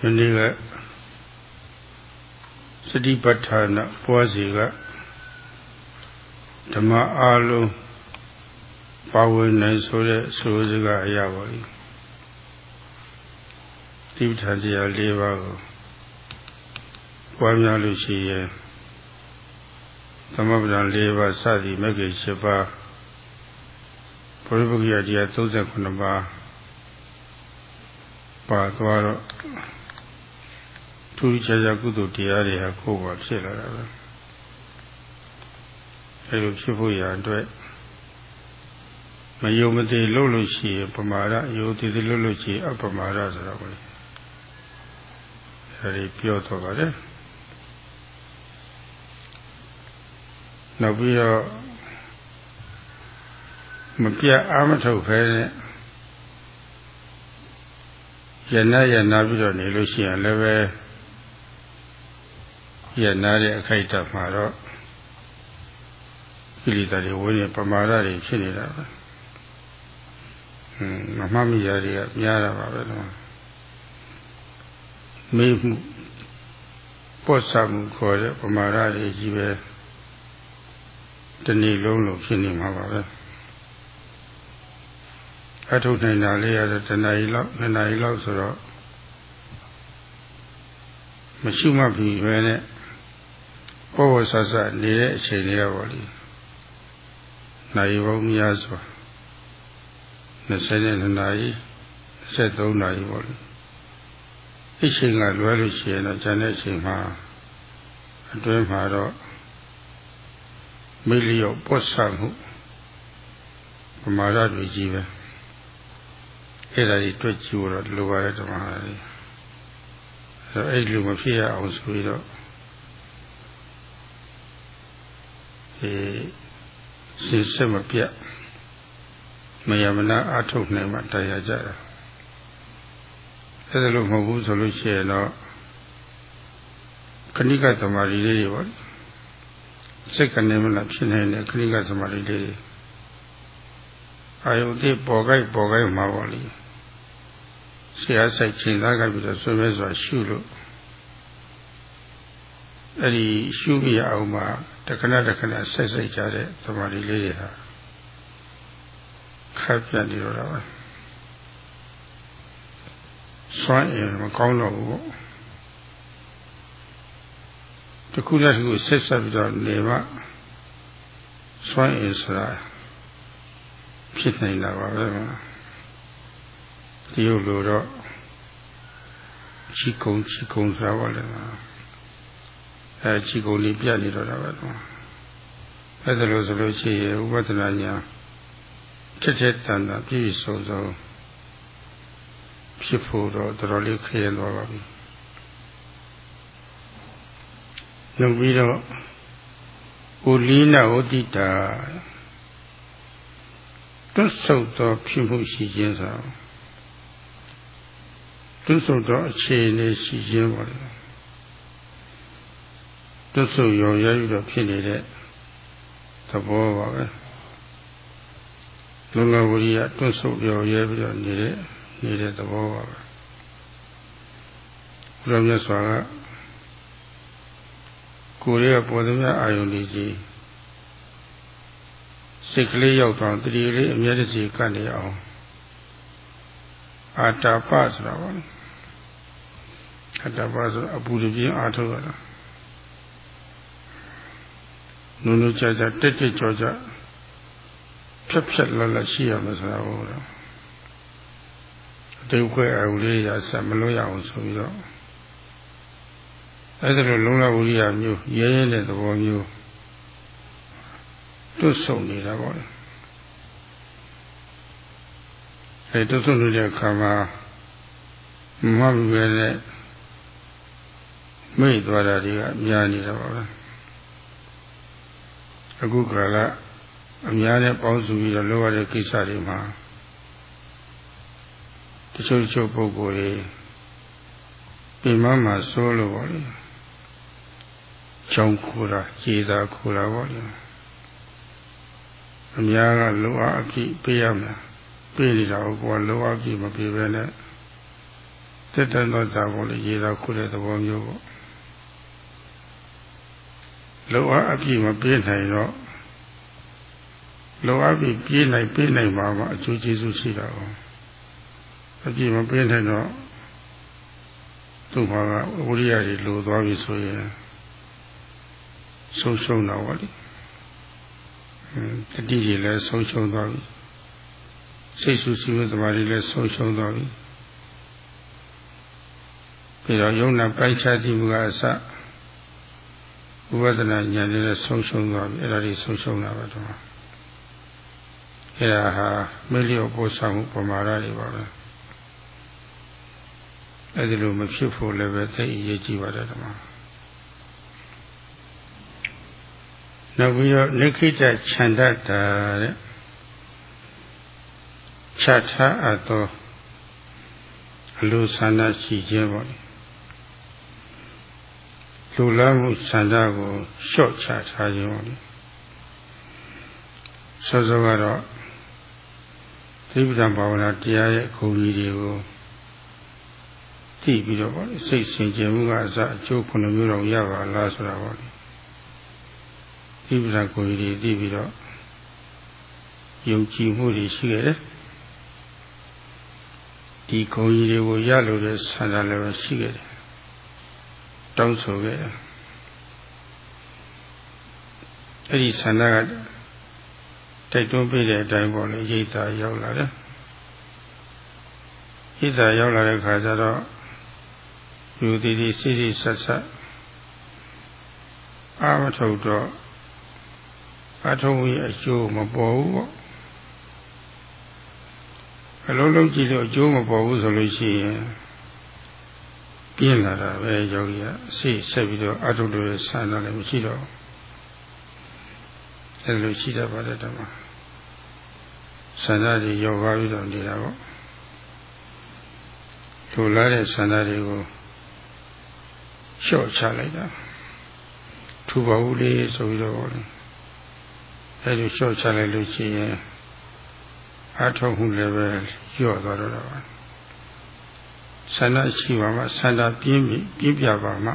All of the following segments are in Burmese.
မနေ့ကစတိပဋ္ဌာနပွားစီကဓမ္မအားလုံးပါဝင်နိုင်ဆိုတဲ့ဆိုစကားအရာပါလိတိပဋ္ဌာန်တရား၄ပါးကိုပွားများလို့ရှိရင်သမဗဒံ၄ပါးစသည်မဂ္ဂင်၈ပါးဘုရားပုဂ္ဂိယတရား39ပါးပါသွားတော့ ထူးခြားခြားကုသိုလ်တရားတွေဟာကိုယ်ပါဖြစ်လာတာပဲအဲလိုဖြစ်ဖို့ရအတွက်မယုံမသိလို့လို့ရှိရင်ပမာဒယုံသိသိလို့လို့ရှိရင်အပမာဒဆိုတော့ဘယ်အဲဒီပြောတော့ပါတယ်နောက်ပြီးတော့မပြတ်အာမထုတ်ဖဲနဲ့ရဏရဏပြီးတော့နေလို့ရှိရင်လည်းပဲ ရဏတဲ့အခိုက်အတန့်မှာတော့ကိလေသာတွေဝင်နေပမာဒတွေဖြစ်နေတာပဲဟွန်းမမှတ်မိရတွေကများတာပါပဲတော့မေးမှုပော့ဆမှုခေါ်တဲ့ပမာဒတွေကြီးပဲတနေ့လုံးလို့ဖြစ်နေမှာပါပဲအထုတ်နိုင်တာလေးရတဲ့တဏှာကြီးလောက်နှစ်နာရီလောက်ဆိုတော့မရှိမှပြီပဲနဲ့ ပေါ်ပေါ်ဆဆနေတဲ့အချိန်လေးတော့ဗောလေနိုင်ပေါင်းများစွာ22နာရီ73နာရီဗောလေအချိန်ကလွဲလို့ရှိရင်တော့ကျန်တဲ့အချိန်မှာအတွင်းမှာတော့မိလျော့ပွတ်ဆမှုပမာဒတွေကြီးပဲအဲ့ဒါကြီးတွေ့ကြည့်တော့လိုပါတဲ့ဓမ္မတွေအဲ့အဲ့လိုမဖြစ်ရအောင်ဆိုပြီးတော့ ဒီစိတ်ဆက်မပြတ်မယမနာအထုတ်နိုင်မှတရားကြတာအဲ့ဒါလို့မဟုတ်ဘူးဆိုလို့ရှိရင်တော့ခဏိကသမารီလေးတွေပေါ့စိတ်ကနေမလားဖြစ်နေတဲ့ခဏိကသမารီလေးတွေအာယုတိပေါ်ကြိုက်ပေါ်ကြိုက်မှာပေါ့လေဆရာဆိုင်ချိန်သားကြပြီးတော့ဆွေးမဲစွာရှုလို့ အဲ့ဒီရှုပြအောင်မှာတခဏတခဏဆက်စိတ်ကြတဲ့သမာဓိလေးတွေဟာခပ်ပြတ်နေတော့တာပဲစွန့်ရင်မကောင်းတော့ဘူးပေါ့တခုတည်းခုဆက်ဆက်ပြီးတော့နေမှစွန့်ရင်ဆိုတာဖြစ်နေတာပါပဲဒီလိုလိုတော့ချီကုံချီကုံဆိုတာပါလေ အဲချီကုံလေးပြတ်နေတော့တာပဲအဲ့ဒါလို့ဆိုလို့ရှိရင်ဥပဒနာညာထက်ထက်တန်တာပြည့်စုံစုံဖြစ်ဖို့တော့တော်တော်လေးခရင်သွားပါပြီနောက်ပြီးတော့ဥလိနာဝတိတာတွတ်ဆုပ်သောဖြစ်မှုရှိခြင်းဆိုတွတ်ဆုပ်သောအခြေအနေရှိခြင်းပါလေ တွတ်ဆုပ်ရောရယူတော့ဖြစ်နေတဲ့သဘောပါပဲလုံလဝရိယတွတ်ဆုပ်ရောရဲပြီးတော့နေတဲ့နေတဲ့သဘောပါပဲဘုရားမြတ်စွာကကိုယ်ရဲ့ပေါ်သမျှအာယုန်ကြီးစိတ်ကလေးရောက်သွားတတိလေးအမြဲတစေကတ်နေအောင်အာတာပဆိုတာပါအာတာပဆိုအပူတပြင်းအာထုတ်ရတာ နုံနုကြကြတက်တက်ကြောကြဖြက်ဖြက်လလရှိရမယ်ဆိုတာဟုတ်တော့အတိတ်ခွဲအူလေးရဆက်မလို့ရအောင်ဆိုပြီးတော့အဲ့ဒါလိုလုံလဝိရိယမျိုးရဲရဲတဲ့သဘောမျိုးတွတ်ဆုံနေတာပေါ့လေအဲတွတ်ဆုံနေတဲ့အခါမှာမမလူပဲနဲ့မိတ်သွားတာတွေကများနေတာပါပဲ အခုကာလအများနဲ့ပေါင်းစုပြီးတော့လုပ်ရတဲ့ကိစ္စတွေမှာတချို့တချို့ပုဂ္ဂိုလ်တွေပြင်မမှာစိုးလို့ပေါ့လေကြောင်းခိုးတာခြေသာခိုးတာပေါ့လေအများကလောအပြည့်ပေးရမယ်ပေးနေတာကိုကလောအပြည့်မပေးဘဲနဲ့တက်တန်သောဇာပေါ်လေရေသာခုတဲ့သဘောမျိုးပေါ့ လောအားအပြည့်မပြေးနိုင်တော့လောအားပြည့်ပြေးနိုင်ပြေးနိုင်ပါမှအကျိုးကျေးဇူးရှိတာပေါ့အပြည့်မပြေးနိုင်တော့သူ့ဘာကဝိရိယတွေလိုသွားပြီဆိုရင်ဆုံးရှုံးတော့ဗောလေတတိကြီးလည်းဆုံးရှုံးသွားပြီစိတ်ဆူဆီးဝသမားတွေလည်းဆုံးရှုံးသွားပြီပြီးတော့ယုံနာပိုက်ချတိမှုကအစ ဥပဒနာဉာဏ်နဲ့ဆုံးရှုံးသွားပြီအဲ့ဒါတွေဆုံးရှုံးတာပဲတော့အဲ့ဒါဟာမေလျော့ပို့ဆောင်မှုပမာဒတွေပါပဲအဲ့ဒီလိုမဖြစ်ဖို့လည်းပဲသိအရေးကြီးပါတယ်ဓမ္မနောက်ပြီးတော့နိခိတခြံတတ်တာတဲ့ခြားထားအပ်သောအလိုဆန္ဒရှိခြင်းပေါ့လေ လူလမှုဆန္ဒကိုလျှော့ချထားခြင်းပေါ့လေစောစောကတော့သတိပဋ္ဌာန်ဘာဝနာတရားရဲ့အခုကြီးတွေကိုသိပြီးတော့ပေါ့လေစိတ်ဆင်ခြင်မှုကအစအကျိုးခုနှစ်မျိုးတော့ရပါလားဆိုတာပေါ့လေသတိပဋ္ဌာန်ကိုကြီးတွေသိပြီးတော့ယုံကြည်မှုတွေရှိခဲ့တယ်ဒီဂုံကြီးတွေကိုရလို့တဲ့ဆန္ဒလည်းပဲရှိခဲ့တယ် တောင်းဆိုခဲ့တယ်အဲ့ဒီဆန္ဒကတိုက်တွန်းပေးတဲ့အတိုင်းပေါ့လေရိတ်တာရောက်လာတယ်ရိတ်တာရောက်လာတဲ့ခါကျတော့ယူတည်တည်စိစိဆက်ဆက်အာမထုတ်တော့အထုံးရဲ့အကျိုးမပေါ်ဘူးပေါ့အလုံးလုံးကြည့်လို့အကျိုးမပေါ်ဘူးဆိုလို့ရှိရင် ပြင်းလာတာပဲယောဂီကစိတ်ဆက်ပြီးတော့အထုလို့ဆန်းတော့လည်းမရှိတော့အဲလိုရှိတတ်ပါတယ်ဓမ္မဆန္ဒတွေယောဂပြီးတော့နေတာပေါ့လိုလားတဲ့ဆန္ဒတွေကိုလျှော့ချလိုက်တာထူပါဘူးလေးဆိုပြီးတော့အဲလိုလျှော့ချလိုက်လို့ရှိရင်အထောက်မှုလည်းပဲလျော့သွားတော့တာပါ ဆန္ဒရှိပါမှဆန္ဒပြင်းပြင်းပြပါမှ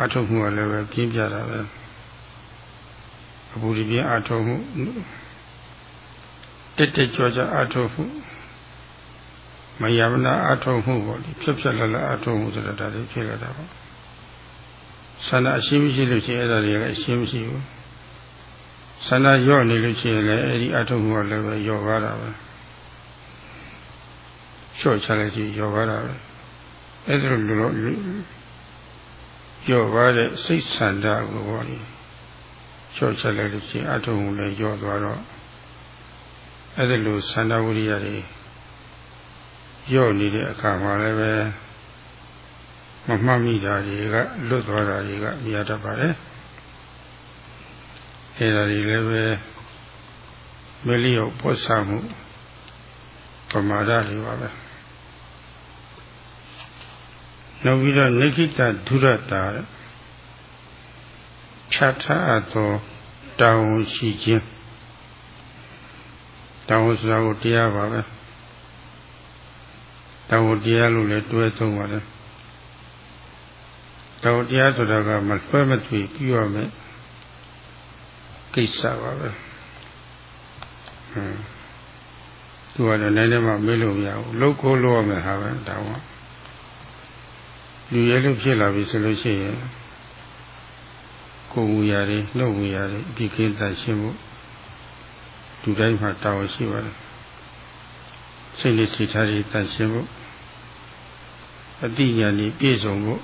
အထောက်မှုကလည်းပဲပြင်းပြတာပဲအပူဒီပြင်းအထောက်မှုတက်တက်ကြွကြွအထောက်မှုမယမနာအထောက်မှုပေါ့ဒီဖြစ်ဖြစ်လာလာအထောက်မှုဆိုတာဒါတွေဖြစ်လာတာပေါ့ဆန္ဒအရှင်းမရှိလို့ရှိရင်အဲ့ဒါတွေလည်းအရှင်းမရှိဘူးဆန္ဒရော့နေလို့ရှိရင်လည်းအဲ့ဒီအထုံးကလည်းပဲရော့ပါတာပဲ လျှော့ချလိုက်ကြည့်ရော့ပါတာပဲအဲ့ဒါလိုလိုရော့ပါတဲ့စိတ်ဆန္ဒကိုဟောဒီလျှော့ချလိုက်လို့ရှိရင်အထုံးလည်းရော့သွားတော့အဲ့ဒါလိုဆန္ဒဝိရိယတွေရော့နေတဲ့အခါမှာလည်းပဲမမှတ်မိတာတွေကလွတ်သွားတာတွေကမြင်တတ်ပါတယ်အဲဒါတွေလည်းပဲမလျော့ပေါ်ဆမှုပမာဒတွေပါပဲ နောက်ပြီးတော့နိခိတဒုရတာဖြတ်ထားသောတောင်းရှိခြင်းတောင်းဆိုတာကိုတရားပါပဲတောင်းတရားလို့လည်းတွဲသုံးပါတယ်တောင်းတရားဆိုတာကမလွှဲမသွေပြုရမယ်ကိစ္စပါပဲဟွန်းသူကတော့နည်းနည်းမှမေးလို့မရဘူးလုတ်ကိုလို့ရမယ်ဟာပဲဒါက လူရဲလို့ဖြစ်လာပြီဆိုလို့ရှိရင်ကိုယ်ဝူရာတွေနှုတ်ဝူရာတွေအပြစ်ကင်းတတ်ရှင်းဖို့လူတိုင်းမှာတာဝန်ရှိပါတယ်စိတ်လေးစိတ်ထားတွေတတ်ရှင်းဖို့အတိညာဉ်ပြည့်စုံဖို့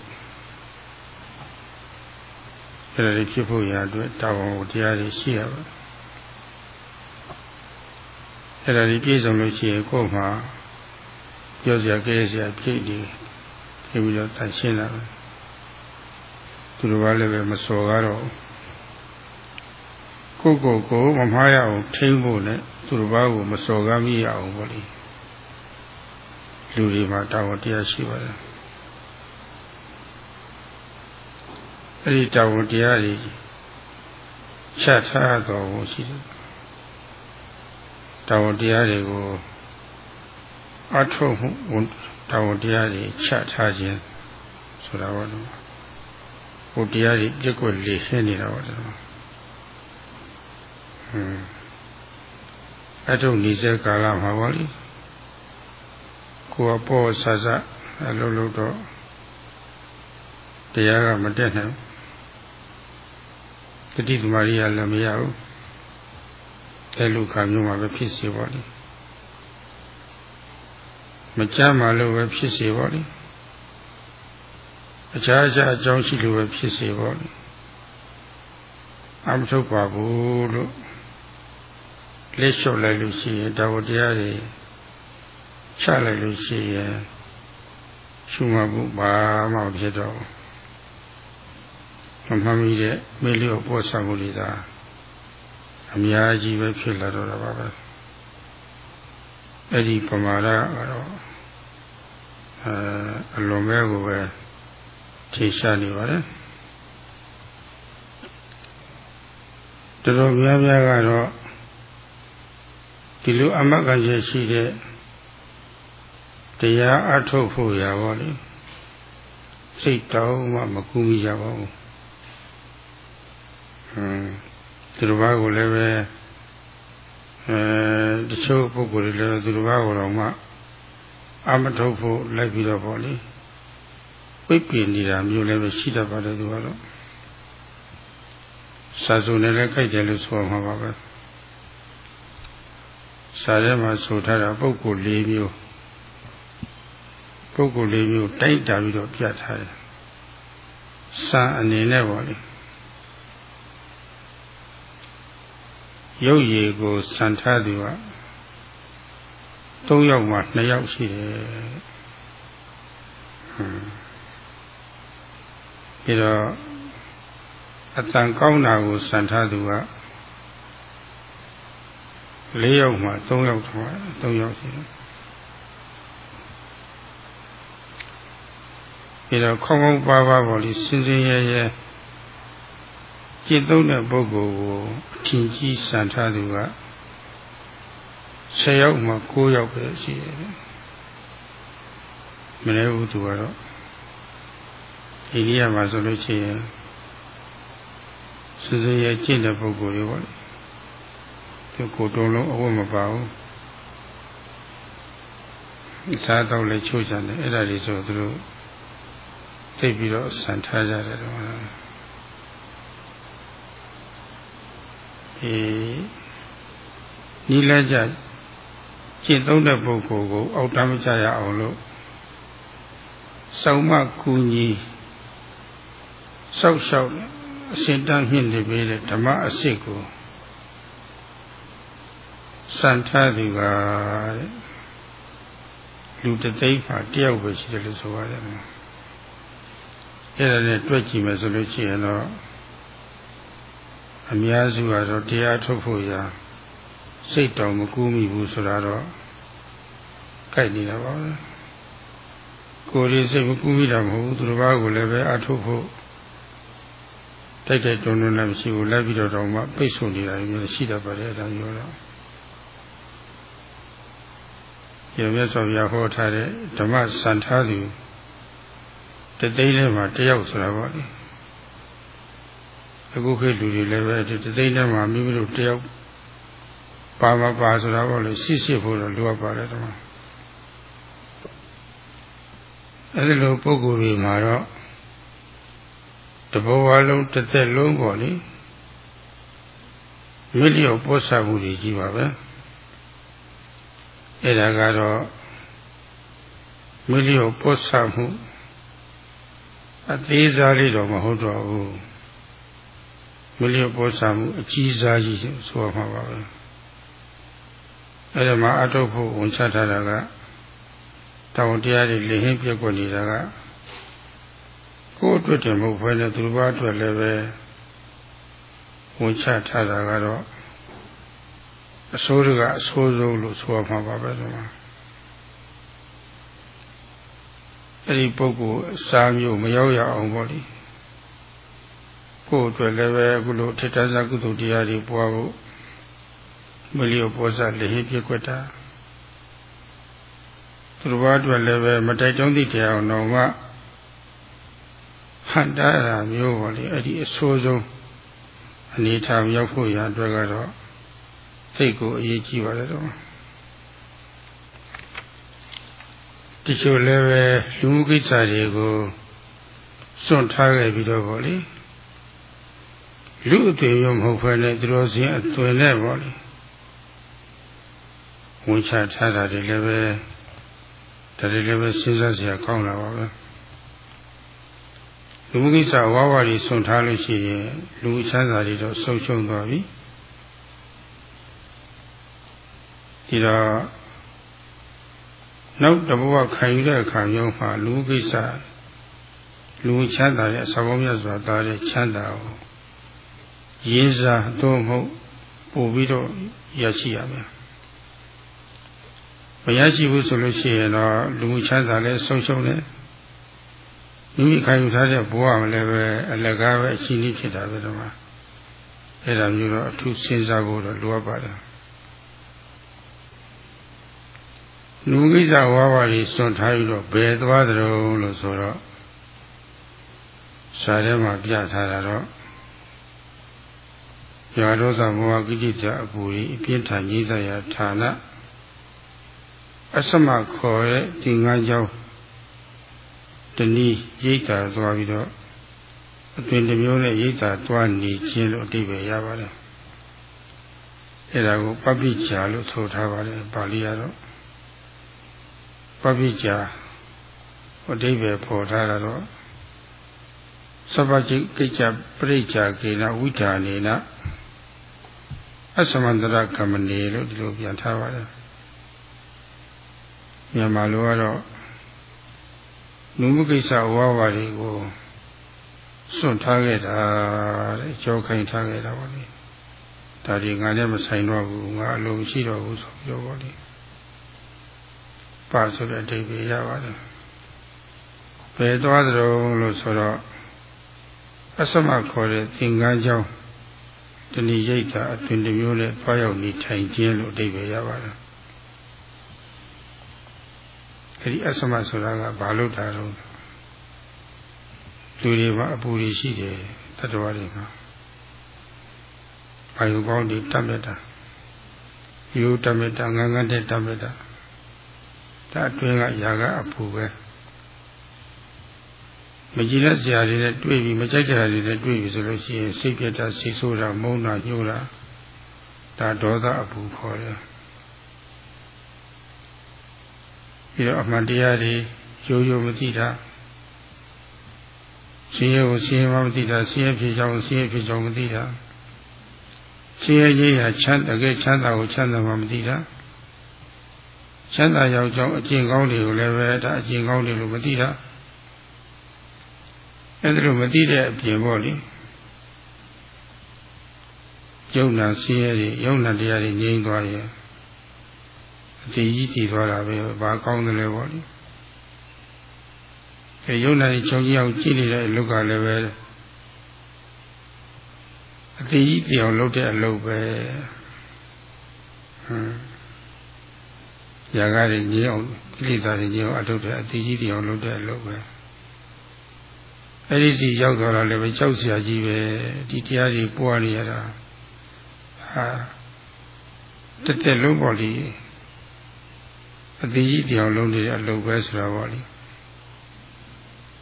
အဲ့ဒါတွေဖြစ်ဖို့ရာအတွက်တာဝန်ကိုတရားတွေရှိရပါအဲ့ဒါတွေပြည့်စုံလို့ရှိရင်ကိုယ်မှာပြောစရာကြဲစရာဖြစ်နေ ဖြစ်ပြီးတော့တန်ရှင်းလာတယ်သူတို့ကလည်းပဲမစော်ကားတော့ကိုကိုကိုမမှားရအောင်ထိမ့်ဖို့နဲ့သူတို့ဘာကိုမစော်ကားမိရအောင်ပေါ့လေလူတွေမှာတာဝန်တရားရှိပါတယ်အဲ့ဒီတာဝန်တရားတွေချထားတော်ကိုရှိတယ်တာဝန်တရားတွေကိုအထုမှု တာဝန်တရားတွေချထားခြင်းဆိုတာပေါ့နော်ဟိုတရားတွေပြက်ကွက်လေရှင်းနေတာပေါ့နော်ဟွန်းအထုနေတဲ့ကာလမှာပေါ့လေကိုယ်အပေါ်ဆဆအလုံးလုံးတော့တရားကမတက်နိုင်တတိသမารီရလည်းမရဘူးအဲလူခါမျိုးမှာပဲဖြစ်စီပါလိ မကြမ်းမှလို့ပဲဖြစ်စီပါလိအခြားအခြားအကြောင်းရှိလို့ပဲဖြစ်စီပါလိအမထုတ်ပါဘူးလို့လက်လျှော့လိုက်လို့ရှိရင်ဒါဝတရားတွေချလိုက်လို့ရှိရင်ရှုမှတ်ဖို့ဘာမှဖြစ်တော့မမှန်မိတဲ့မေလျော့ပေါ်ဆံမှုတွေသာအများကြီးပဲဖြစ်လာတော့တာပါပဲ အဲ့ဒီပမာဒကတော့အဲအလွန်ပဲကိုပဲထင်ရှားနေပါတယ်တော်တော်များများကတော့ဒီလိုအမတ်ကချက်ရှိတဲ့တရားအထုတ်ဖို့ရပါလိမ့်စိတ်တောင်းမှမကူမိကြပါဘူးဟမ်သူတစ်ပါးကိုလည်းပဲ အဲတချို့ပုဂ္ဂိုလ်တွေလည်းသူတစ်ပါးကိုတော့မှအမထုတ်ဖို့လိုက်ပြီးတော့ပေါ့လေပိတ်ပင်နေတာမျိုးလည်းပဲရှိတတ်ပါတယ်သူကတော့စာစုံနဲ့လည်းခိုက်တယ်လို့ဆိုမှာပါပဲစာထဲမှာဆိုထားတာပုဂ္ဂိုလ်၄မျိုးပုဂ္ဂိုလ်၄မျိုးတိုက်တာပြီးတော့ပြထားတယ်စာအနေနဲ့ပေါ့လေ ရုပ်ရည်ကိုစံထားသူက၃ယောက်မှ2ယောက်ရှိတယ်ဟွန်းပြီးတော့အတန်ကောင်းတာကိုစံထားသူက၄ယောက်မှ3ယောက်ထား3ယောက်ရှိတယ်ပြီးတော့ခေါင်းခေါင်းပါးပါးပေါ်လိစင်စင်ရဲရဲ จิตသုံးတဲ့ပုဂ္ဂိုလ်ကိုအထင်ကြီးစံထားသူက10ယောက်မှ9ယောက်ပဲရှိတယ်မလဲဘူးသူကတော့အိန္ဒိယမှာဆိုလို့ရှိရင်စစရဲ့ကျင့်တဲ့ပုဂ္ဂိုလ်တွေပေါ့သူကိုယ်တုံးလုံးအဝတ်မပါဘူးစားတော့လည်းချိုးချတယ်အဲ့ဒါတွေဆိုသူတို့သိပြီးတော့ဆန်ထားကြတယ်တော့ အေးနီးလက်ကြကျင့်သုံးတဲ့ပုဂ္ဂိုလ်ကို အောက်တမ်းမကြရအောင်လို့စောင့်မကူညီစောက်ရှောက်အစဉ်တန်းမြင့်နေပေတဲ့ဓမ္မအစစ်ကိုစံထားသူကလူတသိန်းမှာတယောက်ပဲရှိတယ်လို့ဆိုရတယ်အဲ့ဒါနဲ့တွက်ကြည့်မယ်ဆိုလို့ရှိရင်တော့ အများစုကတော့တရားထုတ်ဖို့ရာစိတ်တော်မကူးမိဘူးဆိုတာတော့ကြိုက်နေတာပါပဲကိုယ်လေးစိတ်မကူးမိတာမဟုတ်ဘူးသူတစ်ပါးကိုလည်းပဲအထုတ်ဖို့တိုက်တိုက်တွန်းတွန်းလည်းမရှိဘူးလိုက်ပြီးတော့တော့မှပိတ်ဆို့နေတာမျိုးရှိတတ်ပါတယ်အဲဒါမျိုးတော့ကျေမြတ်စွာဘုရားဟောထားတဲ့ဓမ္မစံထားသူတသိန်းထဲမှာတယောက်ဆိုတာပေါ့လေ အခုခေတ်လူတွေလည်းပဲဒီတသိန်းထဲမှာမိမိတို့တယောက်ပါမပါဆိုတာပေါ့လေရှိရှိဖို့တော့လိုအပ်ပါတယ်တော့အဲဒီလိုပုံကိုယ်တွေမှာတော့တဘောဝလုံးတစ်သက်လုံးပေါ့လေမိလျော်ပို့ဆမှုတွေကြီးပါပဲအဲ့ဒါကတော့မိလျော်ပို့ဆမှုအသေးစားလေးတော့မဟုတ်တော့ဘူး မိလျော်ပို့ဆမှုအကြီးစားကြီးဆိုမှာပါပဲအဲ့ဒါမှအထုတ်ဖို့ဝန်ချထားတာကတောင်းတရားတွေလင်ဟင်းပြက်ွက်နေတာကကိုယ်အတွက်တည်းမဟုတ်ဘဲနဲ့သူတစ်ပါးအတွက်လည်းပဲဝန်ချထားတာကတော့အဆိုးကအဆိုးဆုံးလို့ဆိုရမှာပါပဲဒီမှာအဲ့ဒီပုဂ္ဂိုလ်စာမျိုးမရောက်ရအောင်ပေါ့လေ ကိုယ်အတွက်လည်းပဲအခုလိုထိတ္တဇကုသိုလ်တရားတွေပွားဖို့မလျော်ပေါ်စားလေဟိပြွက်တာသူတော်ဘာအတွက်လည်းပဲမတိုက်တွန်းသည့်တရားအောင်တော့မှဟန်တာရာမျိုးပေါ့လေအဲ့ဒီအဆိုးဆုံးအနေထားရောက်ဖို့ရအတွက်ကတော့စိတ်ကိုအရေးကြီးပါတယ်တော့တချို့လည်းပဲလူမှုကိစ္စတွေကိုစွန့်ထားခဲ့ပြီးတော့ပေါ့လေ လူအသွင်ရောမဟုတ်ဘဲနဲ့သူတော်စင်အသွင်နဲ့ပေါ့လေဝန်ချထားတာတွေလည်းပဲဒါတွေလည်းပဲစဉ်းစားစရာကောင်းလာပါပဲလူမှုကိစ္စဝါဝါတွေစွန့်ထားလို့ရှိရင်လူချမ်းသာတွေတော့ဆုံးရှုံးသွားပြီဒီတော့နောက်တဘဝခံယူတဲ့အခါမျိုးမှာလူကိစ္စလူချမ်းသာတဲ့အစာပေါင်းများစွာသားတဲ့ချမ်းသာကို ရင်းစားတော့မဟုတ်ပို့ပြီးတော့ရရှိရမယ်မရရှိဘူးဆိုလို့ရှိရင်တော့လူချမ်းသာလည်းဆုံးရှုံးတယ်မိမိခံယူထားတဲ့ဘဝမလည်းပဲအလကားပဲအချင်းကြီးဖြစ်တာပဲတော့အဲ့ဒါမျိုးတော့အထူးစဉ်းစားဖို့တော့လိုအပ်ပါတယ်လူကိစ္စဝါဝါကြီးစွန့်ထားပြီးတော့ဘယ်သွားကြုံလို့ဆိုတော့စာထဲမှာပြထားတာတော့ ရာဒေါသမောဟကိဋ္တအပူကြီးအပြင်းထန်ကြီးစရာဌာနအစမခေါ်တဲ့ဒီငါးကြောင်းတနည်းရိတ်တာသွားပြီးတော့အတွင်တစ်မျိုးနဲ့ရိတ်တာသွားနေခြင်းလို့အတိပ္ပယ်ရပါတယ်အဲ့ဒါကိုပပိချာလို့ဆိုထားပါတယ်ပါဠိရတော့ပပိချာအတိပ္ပယ်ပေါ်ထားတာတော့သဗ္ဗจิကိစ္စပရိစ္ဆာကေနဝိဓာနေန အသမန္တရကမ္မနေလို့ဒီလိုပြန်ထားပါတယ်မြန်မာလိုကတော့လူမှုကိစ္စဝါဝါတွေကိုစွန့်ထားခဲ့တာတဲ့ကြောခိုင်းထားခဲ့တာပေါ့လေဒါဒီငါလည်းမဆိုင်တော့ဘူးငါအလုံးရှိတော့ဘူးဆိုပြီးတော့ပေါ့လေပါဆိုတဲ့အဓိပ္ပာယ်ရပါတယ်ဘယ်သွားသလဲလို့ဆိုတော့အစမခေါ်တဲ့သင်္ကန်းကြောင်း တဏိရိတ်တာအသွင်တစ်မျိုးနဲ့တွားရောက်နေထိုင်ခြင်းလို့အဓိပ္ပာယ်ရပါတယ်အဲဒီအစမဆိုတာကဘာလို့တာတော့လူတွေမှာအပူတွေရှိတယ်တတ္တဝါတွေမှာအာယုကောင်းတွေတတ်မြတ်တာယူတတ်မြတ်တာငန်းငန်းတဲ့တတ်မြတ်တာဒါအတွင်းကຢာကအပူပဲ မကြည်လက်စရာတွေနဲ့တွေ့ပြီးမကြိုက်ကြတာတွေနဲ့တွေ့ပြီးဆိုလို့ရှိရင်စိတ်ပြတ်တာစိတ်ဆိုးတာမုန်းတာညှိုးတာဒါဒေါသအပူခေါ်တယ်ပြီးတော့အမှန်တရားတွေရိုးရိုးမသိတာရှင်ရဲ့ကိုရှင်မမသိတာရှင်ရဲ့ဖြစ်ကြောင်းရှင်ရဲ့ဖြစ်ကြောင်းမသိတာရှင်ရဲ့ရေးဟာချမ်းတကယ်ချမ်းသာကိုချမ်းသာမှမသိတာချမ်းသာရောက်ကြောင်းအကျင့်ကောင်းတွေကိုလည်းပဲဒါအကျင့်ကောင်းတွေလို့မသိတာ အဲ့ဒါလို့မသိတဲ့အပြင်ပေါ့လေယုံနာဆင်းရဲတွေယုံနာတရားတွေငြိမ်းသွားရဲ့အတည်ကြီးတည်သွားတာပဲဘာကောင်းတယ်လဲပေါ့လေအဲယုံနာကြီးချုံကြီးအောင်ကြည့်နေတဲ့အလုပ်ကလည်းပဲအတည်ကြီးတည်အောင်လုပ်တဲ့အလုပ်ပဲဟမ်ຢာကားတွေငြိမ်းအောင်ကိလေသာတွေငြိမ်းအောင်အထုတ်တဲ့အတည်ကြီးတည်အောင်လုပ်တဲ့အလုပ်ပဲ အဲ့ဒီစီရောက်သွားတာလည်းပဲကြောက်စရာကြီးပဲဒီတရားကြီးပွားနေရတာဟာတက်တက်လုံးပေါ်လီအတိကြီးတရားလုံးနေတဲ့အလုပ်ပဲဆိုတာပေါ့လေ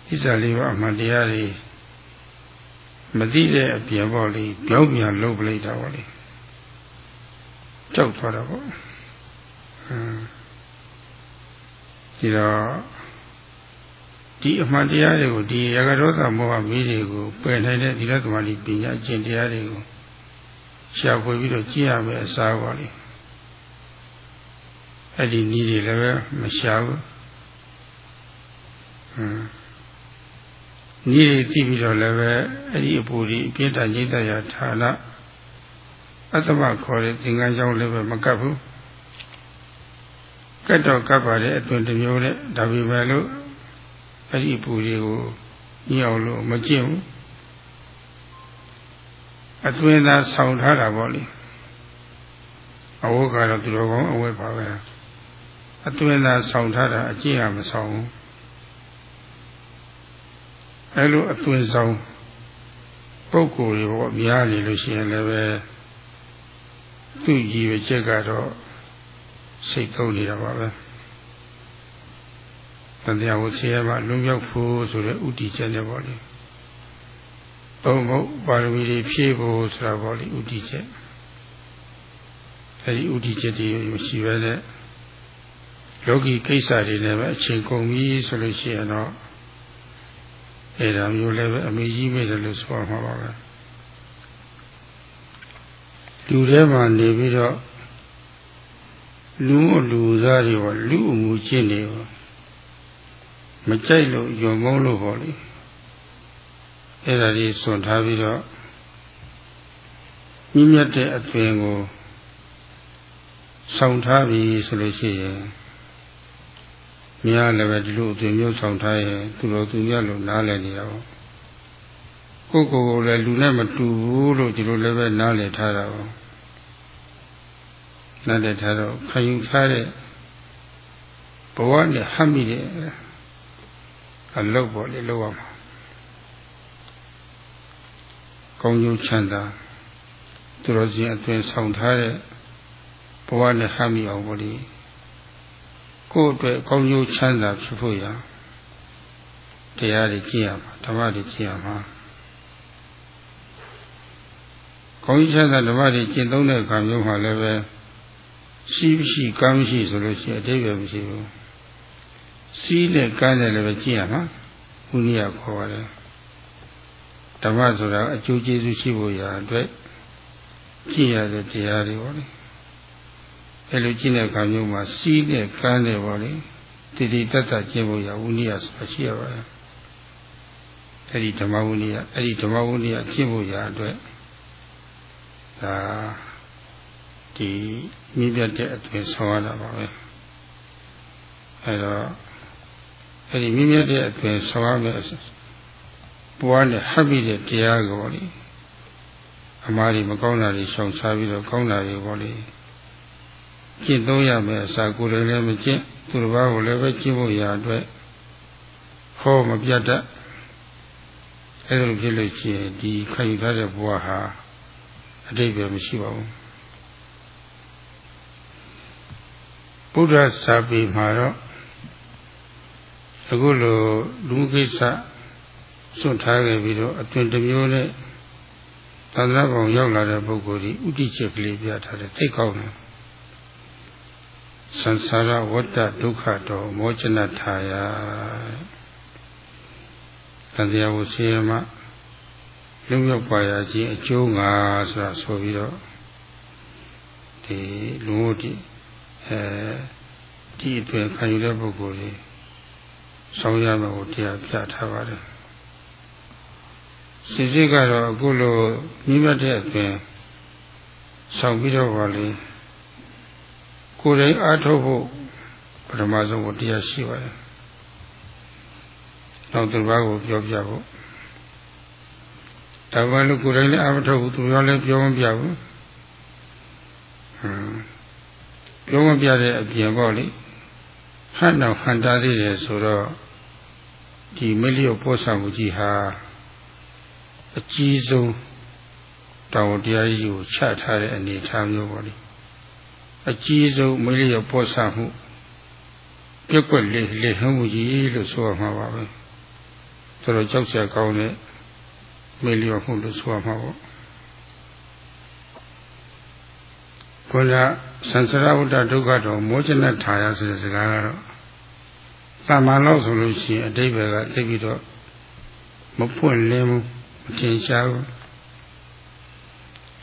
ဣဇာလေးပါအမှန်တရားတွေမသိတဲ့အပြင်ပေါ့လေပြောင်းပြန်လုပ်ပလိုက်တာပေါ့လေကြောက်သွားတာပေါ့ဟမ်ဒီတော့ ဒီအမှန်တရားတွေကိုဒီရဂရောသမောဟမီးတွေကိုပယ်နိုင်တဲ့ဒီလသမารီပညာအကျင့်တရားတွေကိုရှာဖွေပြီးတော့ကြည့်ရမယ်အစားပါလေအဲ့ဒီနည်းတွေလည်းပဲမရှာဘူးဟမ်နည်းတွေသိပြီးတော့လည်းပဲအဲ့ဒီအပူဒီအပြည့်တရိတ်တရာဌာနအတ္တမခေါ်တဲ့သင်္ကန်းကြောင်းလည်းပဲမကပ်ဘူးကတ်တော့ကပ်ပါတဲ့အတွင်တစ်မျိုးနဲ့ဒါပေမဲ့လို့ အဲ့ဒီပူတွေကိုညှောက်လို့မကျင့်ဘူးအတွင်သာဆောင်ထားတာပေါ့လေအဝတ်ကတော့သူတော်ကောင်းအဝတ်ပါပဲအသွင်သာဆောင်ထားတာအကျင့်ကမဆောင်ဘူးအဲလိုအသွင်ဆောင်ပုဂ္ဂိုလ်တွေပေါ့များနေလို့ရှိရင်လည်းပဲသူ့ရည်ရွယ်ချက်ကတော့စိတ်ကုန်နေတာပါပဲ တန်တရားဝဆရာမလွန်မြောက်ဖို့ဆိုတဲ့ဥတီချက်နဲ့ပေါ့လေသုံးဖို့ပါရမီတွေဖြည့်ဖို့ဆိုတာပေါ့လေဥတီချက်အဲဒီဥတီချက်တွေရှိပဲတဲ့လောကီကိစ္စတွေနဲ့ပဲအချိန်ကုန်ပြီဆိုလို့ရှိရင်တော့အဲဒါမျိုးလည်းပဲအမေကြီးမိတယ်လို့ဆိုမှာပါပဲလူထဲမှာနေပြီးတော့လူလူသားတွေပေါ့လူအမှုချင်းတွေပေါ့ မကြိုက်လို့ယုံမုန်းလို့ပေါ့လေအဲ့ဒါကြီးစွန့်ထားပြီးတော့မြင့်မြတ်တဲ့အသွင်ကိုဆောင်ထားပြီဆိုလို့ရှိရင်များလည်းပဲဒီလိုအသွင်မျိုးဆောင်ထားရင်သူတော်သူမြတ်လို့နားလည်နေတာပေါ့ကိုယ်ကိုယ်ကိုလည်းလူနဲ့မတူဘူးလို့ဒီလိုလည်းပဲနားလည်ထားတာပေါ့နားလည်ထားတော့ခံယူထားတဲ့ဘဝနဲ့ဟပ်မိတဲ့ အလုပ်ပေါ့လေလုပ်ရမှာကောင်းကျိုးချမ်းသာသူတော်စင်အသွင်ဆောင်ထားတဲ့ဘဝနဲ့ဟပ်မိအောင်ပေါ့လေကိုယ့်အတွက်ကောင်းကျိုးချမ်းသာဖြစ်ဖို့ရတရားတွေကြည့်ရမှာဓမ္မတွေကြည့်ရမှာကောင်းကျိုးချမ်းသာဓမ္မတွေကျင့်သုံးတဲ့အခါမျိုးမှာလည်းပဲရှိရှိကမ်းရှိဆိုလို့ရှိရင်အတိတ်ပဲမရှိဘူး စီးနဲ့ကမ်းနဲ့လည်းပဲကြည့်ရမှာဘုရားခေါ်ပါတယ်ဓမ္မဆိုတာအကျိုးကျေးဇူးရှိဖို့ရာအတွက်ကြည့်ရတဲ့တရားတွေပေါ့လေအဲလိုကြည့်တဲ့အခါမျိုးမှာစီးနဲ့ကမ်းနဲ့ပေါ့လေတည်တည်တတ်တတ်ကျင့်ဖို့ရာဝိနည်းဆိုတာရှိရပါတယ်အဲ့ဒီဓမ္မဝိနည်းအဲ့ဒီဓမ္မဝိနည်းကျင့်ဖို့ရာအတွက်ဒါဒီမြင့်ပြတ်တဲ့အသွင်ဆောင်ရတာပါပဲအဲတော့ အဲဒီမြင့်မြတ်တဲ့အသွင်ဆောင်ရမယ်ဘဝနဲ့ဟပ်ပြီးတဲ့တရားကိုလေအမားတွေမကောင်းတာတွေရှောင်ရှားပြီးတော့ကောင်းတာတွေပေါ့လေကျင့်သုံးရမယ်အစာကိုယ်လည်းမကျင့်သူတစ်ပါးကိုလည်းပဲကျင့်ဖို့ရာအတွက်ဟောမပြတ်တတ်အဲလိုဖြစ်လို့ရှိရင်ဒီခံယူထားတဲ့ဘဝဟာအတိတ်ပဲမရှိပါဘူးဘုရားစာပေမှာတော့ အခုလိုလူကိစ္စစွန့်ထားခဲ့ပြီးတော့အသွင်တစ်မျိုးနဲ့သာသနာ့ဘောင်ရောက်လာတဲ့ပုဂ္ဂိုလ်ဒီဥတီချက်ကလေးပြထားတယ်သိကောင်းတယ်သံသာရဝတ္တဒုက္ခတောမောချနထာယသံဃာဝဆေယမလုံရောက်ပါရခြင်းအကျိုးငါဆိုတာဆိုပြီးတော့ဒီလူမှုတိအဲဒီအတွင်ခံယူတဲ့ပုဂ္ဂိုလ်တွေ ဆောင်းရမယ်ကိုတရားပြထားပါတယ်စစ်စစ်ကတော့အခုလိုမြင့်မြတ်တဲ့အအတွင်ဆောင်းပြီးတော့ပါလေကိုယ်တိုင်အားထုတ်ဖို့ပထမဆုံးကိုတရားရှိပါတယ်နောက်သူဘာကိုပြောပြဖို့ဒါမှလည်းကိုယ်တိုင်လည်းအားမထုတ်ဘူးသူရောလည်းပြောမပြဘူးဟမ်ပြောမပြတဲ့အပြင်ပေါ့လေ ဟန်တော်ဟန်တာသေးတယ်ဆိုတော့ဒီမလျော့ပို့ဆောင်မှုကြီးဟာအကြီးဆုံးတောင်းတရားကြီးကိုချထားတဲ့အနေအထားမျိုးပေါ့လေအကြီးဆုံးမလျော့ပို့ဆောင်မှုပြက်ွက်လေလေဟံမှုကြီးလို့ဆိုရမှာပါပဲဆိုတော့ကြောက်စရာကောင်းတဲ့မလျော့မှုလို့ဆိုရမှာပေါ့ ကိုယ်ကသံသရဝတ္တဒုက္ခတော်မောချနထာယဆိုတဲ့စကားကတော့တမန်လို့ဆိုလို့ရှိရင်အတိဘယ်ကသိပြီးတော့မပွင့်လင်းဘူးမထင်ရှားဘူး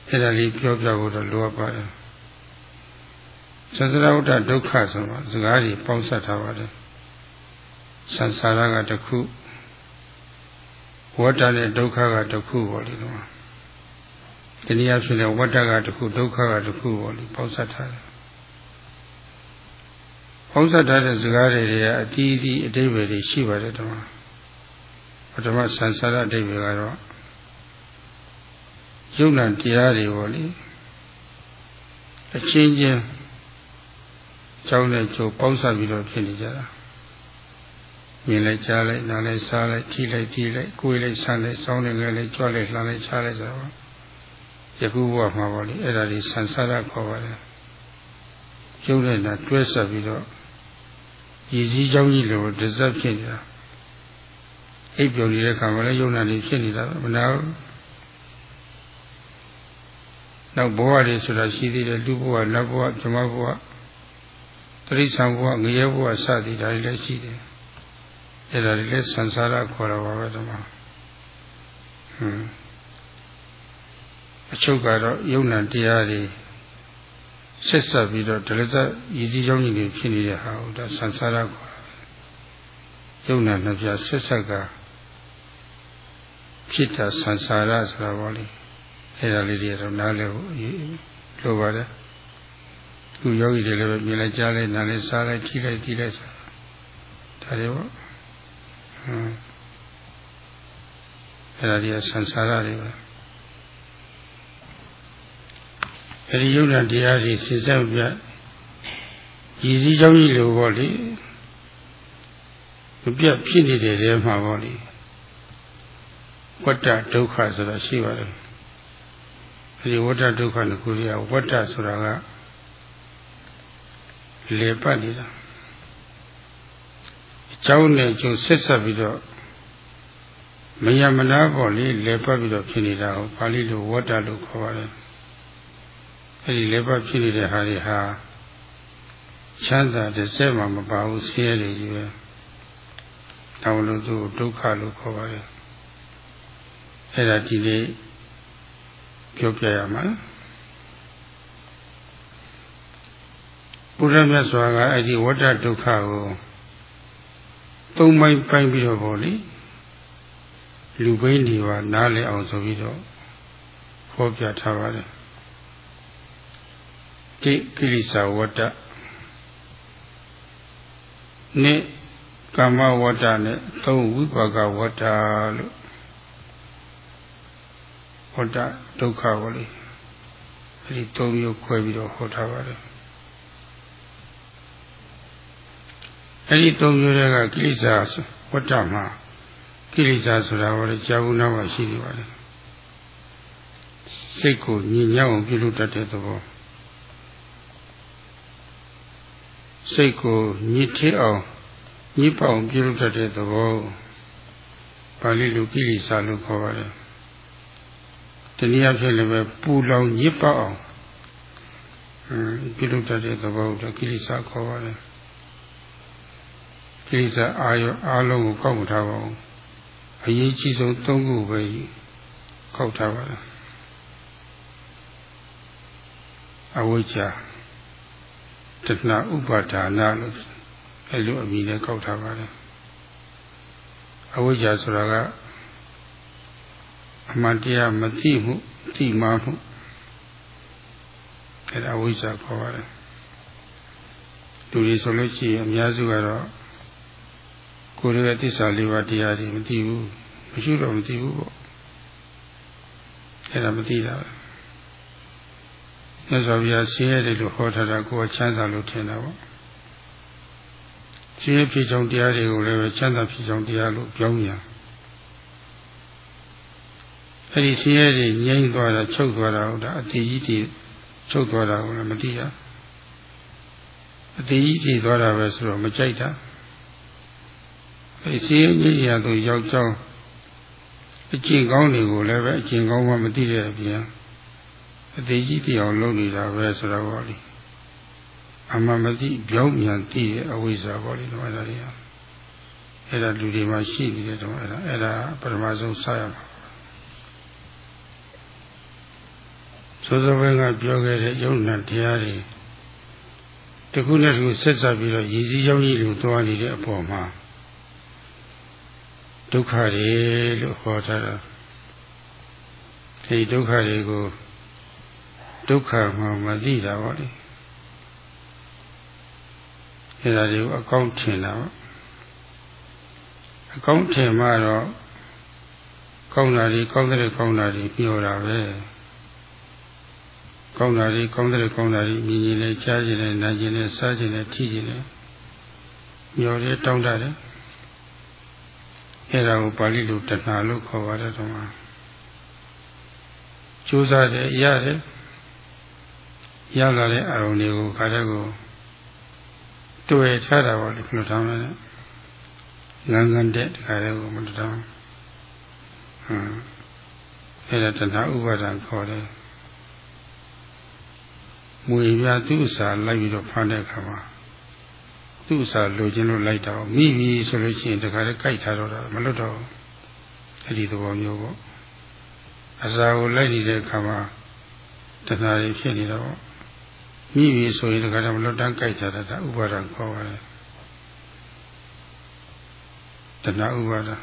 အဲ့ဒါလေးပြောပြဖို့တော့လိုအပ်ပါတယ်သံသရဝတ္တဒုက္ခဆိုတာစကားကြီးပေါင်းစပ်ထားပါတယ်သံစာရကတစ်ခုဝတ္တနဲ့ဒုက္ခကတစ်ခုပေါ့လေတော့ တနည်းအားဖြင့်ဝတ္တကတစ်ခုဒုက္ခကတစ်ခုပေါ့လေပေါင်းစပ်ထားတယ်ပေါင်းစပ်ထားတဲ့စကားတွေတွေကအတီးတီးအတိပ္ပယ်တွေရှိပါတယ်တမပထမဆန်ဆာရအတိပ္ပယ်ကတော့ယုံနာတရားတွေပေါ့လေအချင်းချင်းကြောင်းနဲ့ကြိုပေါင်းစပ်ပြီးတော့ဖြစ်နေကြတာမြင်လိုက်ကြားလိုက်နားလိုက်စားလိုက်ထိလိုက်ကြည့်လိုက်ကိုယ်လိုက်ဆန်းလိုက်စောင်းလိုက်လဲလိုက်ကြွလိုက်လှမ်းလိုက်ချားလိုက်ဆိုတော့ ယခုဘဝမှာပေါ့လေအဲ့ဒါဒီဆန်စားရခေါ်ပါတယ်ကျုပ်နဲ့တွဲဆက်ပြီးတော့ရည်စည်းကြောင်းကြီးလိုဒဇက်ဖြစ်နေတာအိပ်ပျော်နေတဲ့ခါမှာလည်းယုံနာနေဖြစ်နေတာမနာဘူးနောက်ဘဝတွေဆိုတာရှိသေးတယ်လူဘဝနတ်ဘဝဓမ္မဘဝတရိစ္ဆာန်ဘဝငရဲဘဝစသည်ဒါတွေလည်းရှိတယ်အဲ့ဒါတွေလည်းဆံစားရခေါ်တာပါပဲဓမ္မဟွန်း အချုပ်ကတော့ယုံနာတရားတွေဆက်ဆက်ပြီးတော့ဒလဇတ်ရည်စည်းကြောင်းကြီးတွေဖြစ်နေတဲ့ဟာကိုဒါဆံစားရခေါ်တာယုံနာနှစ်ပြဆက်ဆက်ကဖြစ်တာဆံစားရဆိုတာပေါ့လေအဲ့ဒါလေးတွေတော့နားလည်ဖို့လိုပါတယ်ခုယောဂီတွေလည်းပဲမြင်လိုက်ကြားလိုက်နားလိုက်စားလိုက်ထိလိုက်ကြည့်လိုက်ဆိုတာဒါတွေပေါ့ဟမ်အဲ့ဒါတွေကဆံစားရတွေပဲအဲ ဒီယုံနာတရားတွေစဉ်ဆက်ပြရည်စည်းကြောင်းကြီးလိုပေါ့လေမပြတ်ဖြစ်နေတဲ့တဲမှာပေါ့လေဝတ္တဒုက္ခဆိုတာရှိပါတယ်အဲဒီဝတ္တဒုက္ခကိုကိုရဝတ္တဆိုတာကလေပတ်နေတာအကြောင်းနဲ့ကျိုးဆက်ဆက်ပြီးတော့မယမနာပေါ့လေလေပတ်ပြီးတော့ဖြစ်နေတာကိုပါဠိလိုဝတ္တလို့ခေါ်ပါတယ် အဲဒီလေပတ်ဖြစ်နေတဲ့ဟာတွေဟာချမ်းသာတစ်စက်မှမပါဘူးဆင်းရဲတွေကြီးပဲတောင်းလို့သူဒုက္ခလို့ခေါ်ပါတယ်အဲ့ဒါဒီနေ့ပြောပြရမှာဘုရားမြတ်စွာကအဲ့ဒီဝဋ္ဌဒုက္ခကိုသုံးပိုင်းပိုင်းပြီးတော့ဗောလေလူဘိန်းဒီပါနားလည်အောင်ဆိုပြီးတော့ဖော်ပြထားပါတယ် ကိကိရိစာဝတ္တနဲ့ကာမဝတ္တနဲ့သုံးဝိပါကဝတ္တလို့ဝတ္တဒုက္ခကိုလေအဲဒီသုံးမျိုးခွဲပြီးတော့ဟောထားပါတယ်အဲဒီသုံးမျိုးတွေကကိလေသာဝတ္တမှာကိလေသာဆိုတာဟောလေကြာဘူးနောက်မှရှိနေပါတယ်စိတ်ကိုညင်ညောင်းအောင်ပြုလုပ်တတ်တဲ့သဘော စိတ်ကိုညစ်ထအောင်ညစ်ပေါအောင်ပြုလုပ်တတ်တဲ့သဘောပါဠိလိုကိလေသာလို့ခေါ်ပါတယ်တနည်းအားဖြင့်လည်းပဲပူလောင်ညစ်ပေါအောင်ပြုလုပ်တတ်တဲ့သဘောကိုကိလေသာခေါ်ပါတယ်ကိစ္စအာယအားလုံးကိုကောက်မထားပါဘူးအရေးကြီးဆုံး၃ခုပဲကောက်ထားပါလားအဝိဇ္ဇာ တဏှာဥပါဒါနလို့အဲလိုအမည်နဲ့ကောက်ထားပါတယ်အဝိဇ္ဇာဆိုတာကအမှန်တရားမသိမှုသိမှမှုအဲဒါအဝိဇ္ဇာခေါ်ပါတယ်သူတွေဆိုလို့ရှိရင်အများစုကတော့ကိုယ်ရဲ့သစ္စာလေးပါးတရားတွေမသိဘူးမရှိတော့မသိဘူးပေါ့အဲ့ဒါမသိတာပဲ မြတ်စွာဘုရားဆင်းရဲတယ်လို့ဟောထားတာကိုယ်ချမ်းသာလို့ထင်တာပေါ့ဆင်းရဲဖြစ်ကြောင်းတရားတွေကိုလည်းပဲချမ်းသာဖြစ်ကြောင်းတရားလို့ပြောင်းပြန်အဲ့ဒီဆင်းရဲတွေငြိမ့်သွားတာချုပ်သွားတာဟုတ်တာအတေကြီးတွေချုပ်သွားတာကိုလည်းမသိရအတေကြီးတွေသွားတာပဲဆိုတော့မကြိုက်တာအဲစီရင်ကြီးရသူရောက်ကြောင်းအကျင့်ကောင်းတွေကိုလည်းပဲအကျင့်ကောင်းမှမသိတဲ့အပြင် အသေးကြီးတရားလုံးနေတာပဲဆိုတော့ဗောလေအမှန်မသိပြောင်းပြန်သိတဲ့အဝိဇ္ဇာဗောလေတော့အဲ့ဒါတွေအဲ့ဒါလူတွေမှာရှိနေတဲ့တော့အဲ့ဒါအဲ့ဒါပထမဆုံးစရမှာသောသောဘင်ကပြောခဲ့တဲ့ယုံနာတရားတွေတခုနဲ့တခုဆက်ဆက်ပြီးတော့ရည်စည်းရောက်ရည်လို့သွားနေတဲ့အပေါ်မှာဒုက္ခတွေလို့ဟောထားတာဒီဒုက္ခတွေကို ဒုက္ခမှမသိတာပေါ့လေအဲဒါတွေကိုအကောင့်ထင်တာပေါ့အကောင့်ထင်မှတော့ကောင်းတာတွေကောင်းတဲ့ကောင်းတာတွေပြောတာပဲကောင်းတာတွေကောင်းတဲ့ကောင်းတာတွေမြင်ရင်လည်းကြားရင်လည်းနားရင်လည်းစားရင်လည်းထိရင်လည်းမျော်ရဲတောင်းတတယ်အဲ့ဒါကိုပါဠိလိုတဏှာလို့ခေါ်ပါတယ်တော့မှာကြိုးစားတယ်ရတယ် ရလာတဲ့အာရုံတွေကိုခါတဲ့ကိုတွေ့ထားတာပေါ့လေဘယ်လိုထောင်းလဲငန်းငန်းတဲ့ခါတဲ့ကိုမတောင်းဟမ်အဲ့ဒါတဏှာဥပါဒံခေါ်တယ်မွေပြသူ့စာလိုက်ပြီးတော့ဖမ်းတဲ့အခါမှာသူ့စာလိုချင်လို့လိုက်တော့မိပြီဆိုလို့ရှိရင်တခါတည်းကြိုက်ထားတော့တာမလွတ်တော့အဲ့ဒီသဘောမျိုးပေါ့အစာကိုလိုက်နေတဲ့အခါမှာတဏှာတွေဖြစ်နေတော့ မိပြီဆိုရင်တခါတည်းမလွတ်တန်းကြိုက်ထားတာဥပါဒံခေါ်ပါတယ်တဏှာဥပါဒံ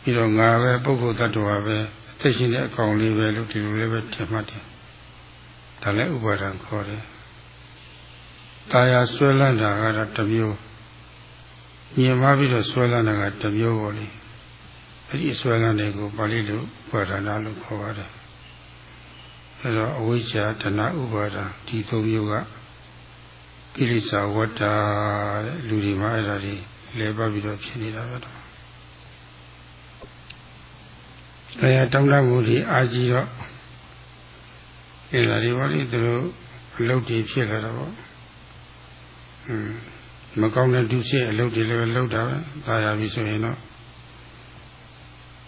ပြီးတော့ငါပဲပုဂ္ဂိုလ်တ attva ပဲအသက်ရှင်တဲ့အကောင်လေးပဲလို့ဒီလိုလေးပဲထင်မှတ်တယ်ဒါလည်းဥပါဒံခေါ်တယ်။တာယာဆွဲလန်းတာကတော့တစ်မျိုးမြင်မှပြီးတော့ဆွဲလန်းတာကတစ်မျိုးပေါ့လေ။အဲ့ဒီဆွဲလန်းတဲ့ကိုပါဠိလိုဥပါဒနာလို့ခေါ်ပါတယ်။ အဲ့တော့အဝိဇ္ဇာတဏဥပါဒဒီသုံးမျိုးကကိလေသာဝတ္တာတဲ့လူတွေမှာအဲ့ဒါတွေလဲပတ်ပြီးတော့ဖြစ်နေတာပဲတော့။တရားတောင်းတမှုတွေအာကြီးတော့အဲ့ဒါတွေဘာလို့သူတို့အလုပ်တွေဖြစ်လာတော့ဟွန်းမကောင်းတဲ့ဒုစရိုက်အလုပ်တွေလည်းလုပ်တာပဲသာယာပြီဆိုရင်တော့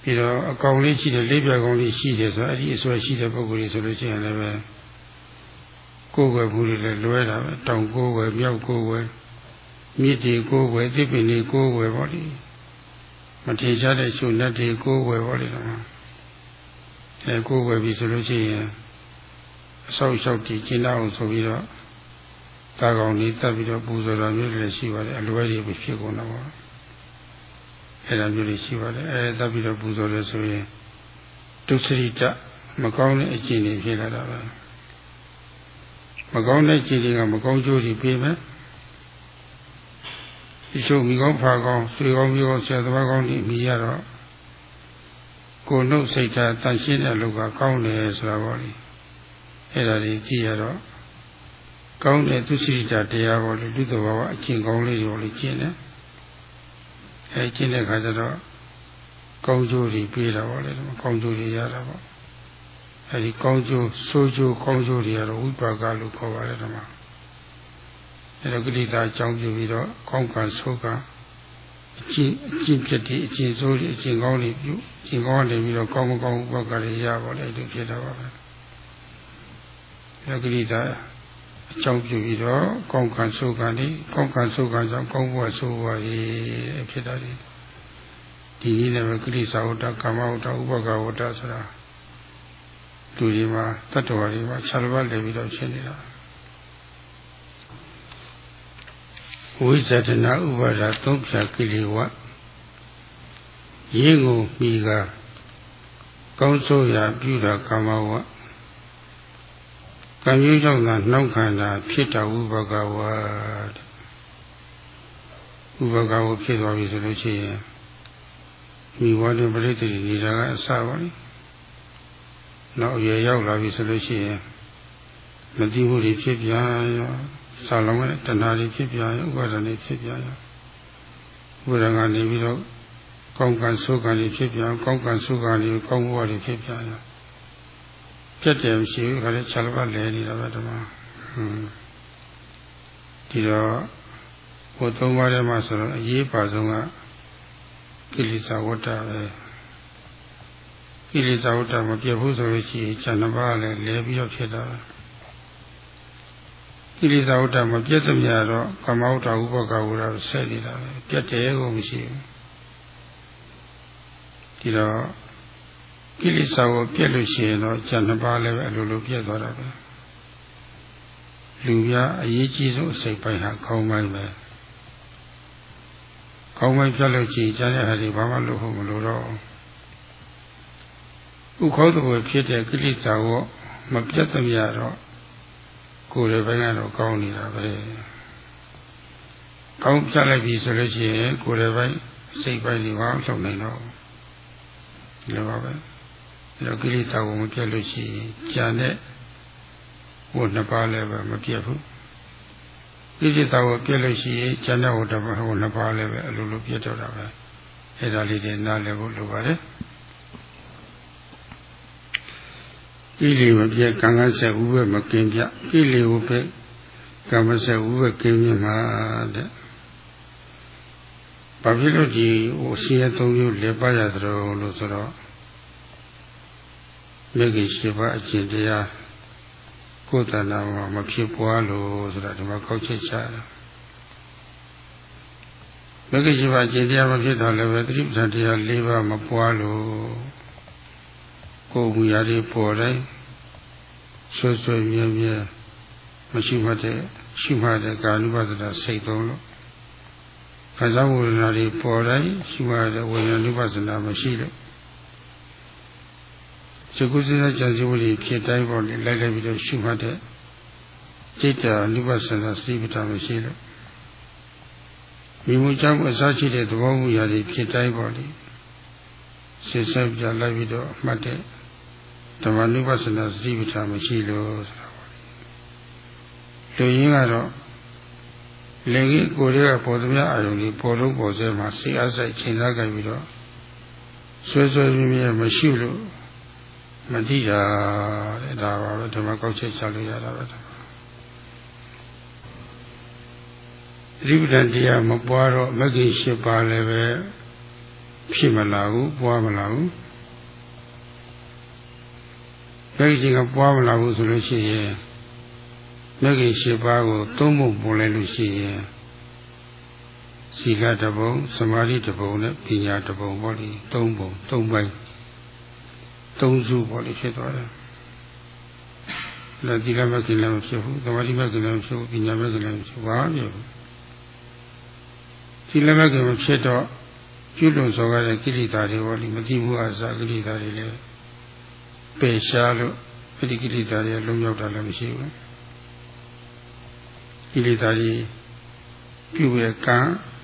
ပြီးတော့အကောင်လေးရှိတယ်လေးပြကောင်လေးရှိတယ်ဆိုအဲ့ဒီအစွဲရှိတဲ့ပုံကိုယ်ကြီးဆိုလို့ရှိရင်လည်းပဲကိုယ်ွယ်ဘူးတွေလည်းလွဲတာပဲတောင်ကိုယ်ွယ်မြောက်ကိုယ်ွယ်မြစ်တွေကိုယ်ွယ်သစ်ပင်တွေကိုယ်ွယ်ပေါ့လေမထေချတဲ့ရှုလက်တွေကိုယ်ွယ်ပေါ့လေတော့အဲကိုယ်ွယ်ပြီဆိုလို့ရှိရင်အဆောက်အအုံတည်ကျင်းအောင်ဆိုပြီးတော့တာကောင်လေးတက်ပြီးတော့ပူဇော်တော်မျိုးတွေရှိပါတယ်အလွဲတွေဖြစ်ကုန်တော့ အဲ့ဒါမျိုးတွေရှိပါတယ်အဲတက်ပြီးတော့ပူဇော်တယ်ဆိုရင်ဒုစရိတမကောင်းတဲ့အကျင့်တွေဖြစ်လာတာပဲမကောင်းတဲ့ကျင့်တွေကမကောင်းကျိုးတွေပေးမယ်ဒီချို့မိကောင်းဖာကောင်းဆွေကောင်းမျိုးကောင်းဆရာသမားကောင်းတွေမိရတော့ကိုယ်နှုတ်စိတ်ဓာတ်တန်ရှင်းတဲ့လူကကောင်းတယ်ဆိုတာပေါ့လေအဲ့ဒါတွေကြည့်ရတော့ကောင်းတဲ့သူရှိကြတရားပေါ်လို့လူတော်ဘာဝအကျင့်ကောင်းလေးရောလေးကျင့်တယ် အဲကျင့်တဲ့ခါကျတော့ကောင်းကျိုးတွေပေးတာပေါ့လေကောင်းကျိုးတွေရတာပေါ့အဲဒီကောင်းကျိုးဆိုးကျိုးကောင်းကျိုးတွေကတော့ဝိပါကလို့ခေါ်ပါတယ်ဓမ္မအဲတော့ကိလေသာအကြောင်းပြုပြီးတော့ကောင်းကံဆိုးကံအကျင့်အကျင့်ဖြစ်တဲ့အကျင့်ဆိုးတွေအကျင့်ကောင်းတွေပြုအကျင့်ကောင်းနေပြီးတော့ကောင်းမကောင်းဥပကတွေရပါလေအဲ့လိုဖြစ်တာပါပဲယောဂိတာ အကြောင်းပြုပြီးတော့ကောင်းကံဆိုးကံဒီကောင်းကံဆိုးကံကြောင့်ကောင်းဘဝဆိုးဘဝရေးဖြစ်တာဒီဒီနည်းနဲ့ပဲကိလေသာဝတ္တကာမဝတ္တဥပကဝတ္တဆိုတာလူတွေမှာတတ္တဝါတွေမှာခြားပတ်လည်ပြီးတော့ရှင်းနေတာဝိဇဒနာဥပါဒသုံးဖြာကိလေဝရင်းကိုမိကကောင်းဆိုးရာပြုတာကာမဝတ္တ ကံကြီးကြောင့်သာနှောက်ခန္ဓာဖြစ်တာဝိဘကဝါဥပကဝဖြစ်သွားပြီဆိုလို့ရှိရင်မိဘတွေပြိတ္တိနေတာကအစပါလိနောက်အရွယ်ရောက်လာပြီဆိုလို့ရှိရင်မတိမှုတွေဖြစ်ပြရောဆာလောင်တဲ့တဏှာတွေဖြစ်ပြရောဥပါဒဏ်တွေဖြစ်ပြရောဥပါဒဏ်ကနေပြီးတော့ကောင်းကံဆိုးကံတွေဖြစ်ပြကောင်းကံဆိုးကံတွေကောင်းဘဝတွေဖြစ်ပြရော ပြတ်တယ်မရှိဘူးခါလေးခြေလပတ်လဲနေတာပဲဒီမှာဟွန်းဒီတော့ဟိုသုံးပါးထဲမှာဆိုတော့အရေးပါဆုံးကကိလေသာဝတ္တပဲကိလေသာဝတ္တမပြတ်ဘူးဆိုလို့ရှိရင်ခြံတစ်ပါးလည်းလဲပြီးတော့ဖြစ်တာကိလေသာဝတ္တမပြတ်သမျှတော့ကမ္မဝတ္တဥပကဝတ္တဆက်နေတာပဲပြတ်တယ်ကိုမရှိဘူးဒီတော့ ကိလေသာကိုပြည့်လို့ရှိရင်တော့ဉာဏ်နှစ်ပါးလည်းပဲအလိုလိုပြည့်သွားတာပဲလူပြအရေးကြီးဆုံးအစိတ်ပိုင်းဟာခေါင်းပိုင်းပဲခေါင်းပိုင်းပြတ်လို့ရှိရင်ဉာဏ်ရဲ့ဟာဒီဘာမှလို့ဟုတ်မလို့တော့ဥခေါ်တဲ့ဖြစ်တဲ့ကိလေသာကိုမပြတ်သမျှတော့ကိုယ်ရဲ့ဘက်ကတော့ကောင်းနေတာပဲကောင်းပြလိုက်ပြီဆိုလို့ရှိရင်ကိုယ်ရဲ့ဘက်စိတ်ပိုင်းဒီဘာမှလုပ်နိုင်တော့ဒီလိုပါပဲ အဲ့တော့ကိလေသာကိုမပြတ်လို့ရှိရင်ကြာတဲ့ဝတ်နှစ်ပါးလည်းပဲမပြတ်ဘူးကိလေသာကိုပြည့်လို့ရှိရင်ဉာဏ်ဝတ္တဘဟိုနှစ်ပါးလည်းပဲအလိုလိုပြည့်တော့တာပဲအဲ့ဒါလေးတွေနားလည်ဖို့လိုပါတယ်ကိလေမပြည့်ကံကဆက်ဥပ္ပမကင်းပြကိလေဝပဲကံမဆက်ဥပ္ပကင်းမြမှာတဲ့ဘာဖြစ်လို့ဒီဟိုဆင်းရဲသုံးမျိုးလဲပါရသလိုလို့ဆိုတော့ မြတ်ကြီးရှိပါအကျင့်တရားကိုယ်တဏ္ဍာမှာမဖြစ်ပွားလို့ဆိုတာဒီမှာကောက်ချက်ချတာမဂ္ဂရှိပါကျင့်တရားမဖြစ်တော့လည်းပဲသတိပဋ္ဌာန်တရား၄ပါးမပွားလို့ကိုယ်မူရာတွေပေါ်တိုင်းဆွဆွမြဲမြဲမရှိမှတဲ့ရှိမှတဲ့ကာနုပါဒနာစိတ်သုံးလို့ခံစားဝေဒနာတွေပေါ်တိုင်းရှိမှတဲ့ဝေဒနာနုပါဒနာမရှိလို့ စကုစိစကြံစည်ဝလိဖြစ်တိုင်းပေါ်နေလိုက်လိုက်ပြီးတော့ရှုမှတ်တဲ့စိတ်တအနုပသနာစိပ္ပတာမရှိလို့မိမှုကြောင့်အစရှိတဲ့သဘောမူရာတွေဖြစ်တိုင်းပေါ်နေစိတ်ဆက်ပြလိုက်ပြီးတော့မှတ်တဲ့ဓမ္မနုပသနာစိပ္ပတာမရှိလို့ဆိုတာပေါ့လူရင်းကတော့လေကြီးကိုယ်တွေကပေါ်သမျှအာယုန်ကြီးပေါ်လို့ပေါ်စေမှာစိတ်အားဆိုင်ချိန်စားကြပြီးတော့ဆွဲဆွဲပြင်းပြင်းမရှိလို့ မတိတာတဲ့ဒါပါပဲဓမ္မကောက်ချက်ချလို့ရတာပဲသတိပဋ္ဌာန်တရားမပွားတော့မဂ္ဂင်၈ပါးလည်းပဲဖြစ်မလာဘူးပွားမလာဘူးမဂ္ဂင်ကပွားမလာဘူးဆိုလို့ရှိရင်မဂ္ဂင်၈ပါးကိုသုံးဖို့ပေါ်လိုက်လို့ရှိရင်စီလတဘုံသမာဓိတဘုံနဲ့ပညာတဘုံပေါ့လေသုံးဘုံသုံးပိုင်း သုံးစုပေါ့လေဖြစ်သွားတယ်။လက်ဒီလမကိလည်းမဖြစ်ဘူး။သမာဓိမကိလည်းမဖြစ်ဘူး။ပညာမကိလည်းမဖြစ်ဘူး။ဘာမှမဖြစ်ဘူး။ဒီလမကိမဖြစ်တော့ကျွလွန်စောကားတဲ့ကိလေသာတွေပေါ့လေမသိဘူးအစားကိလေသာတွေလည်းပယ်ရှားလို့အဲ့ဒီကိလေသာတွေလုံးရောက်တာလည်းမရှိဘူး။ကိလေသာတွေပြုရကံ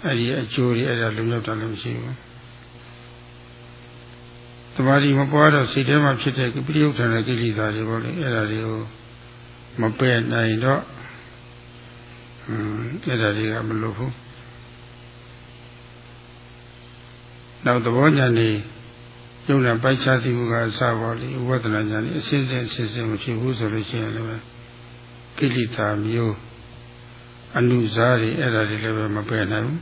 အဲ့ဒီအကျိုးတွေအဲ့ဒါလုံးရောက်တာလည်းမရှိဘူး။တ မာတိမပွားတော့စိတ်ထဲမှာဖြစ်တဲ့ပြိယုထန်တဲ့ကိလေသာတွေပေါ့လေအဲ့ဒါတွေကိုမပယ်နိုင်တော့ဟွန်းအဲ့ဒါတွေကမလို့ဘူးနောက်သဘောညာနေယုံနာပိုက်ချသိမှုကအစပေါ်လေဝဒနာညာနေအစစ်စစ်အစစ်စစ်မဖြစ်ဘူးဆိုလို့ရှိရင်လည်းကိလေသာမျိုးအနုစားတွေအဲ့ဒါတွေလည်းပဲမပယ်နိုင်ဘူး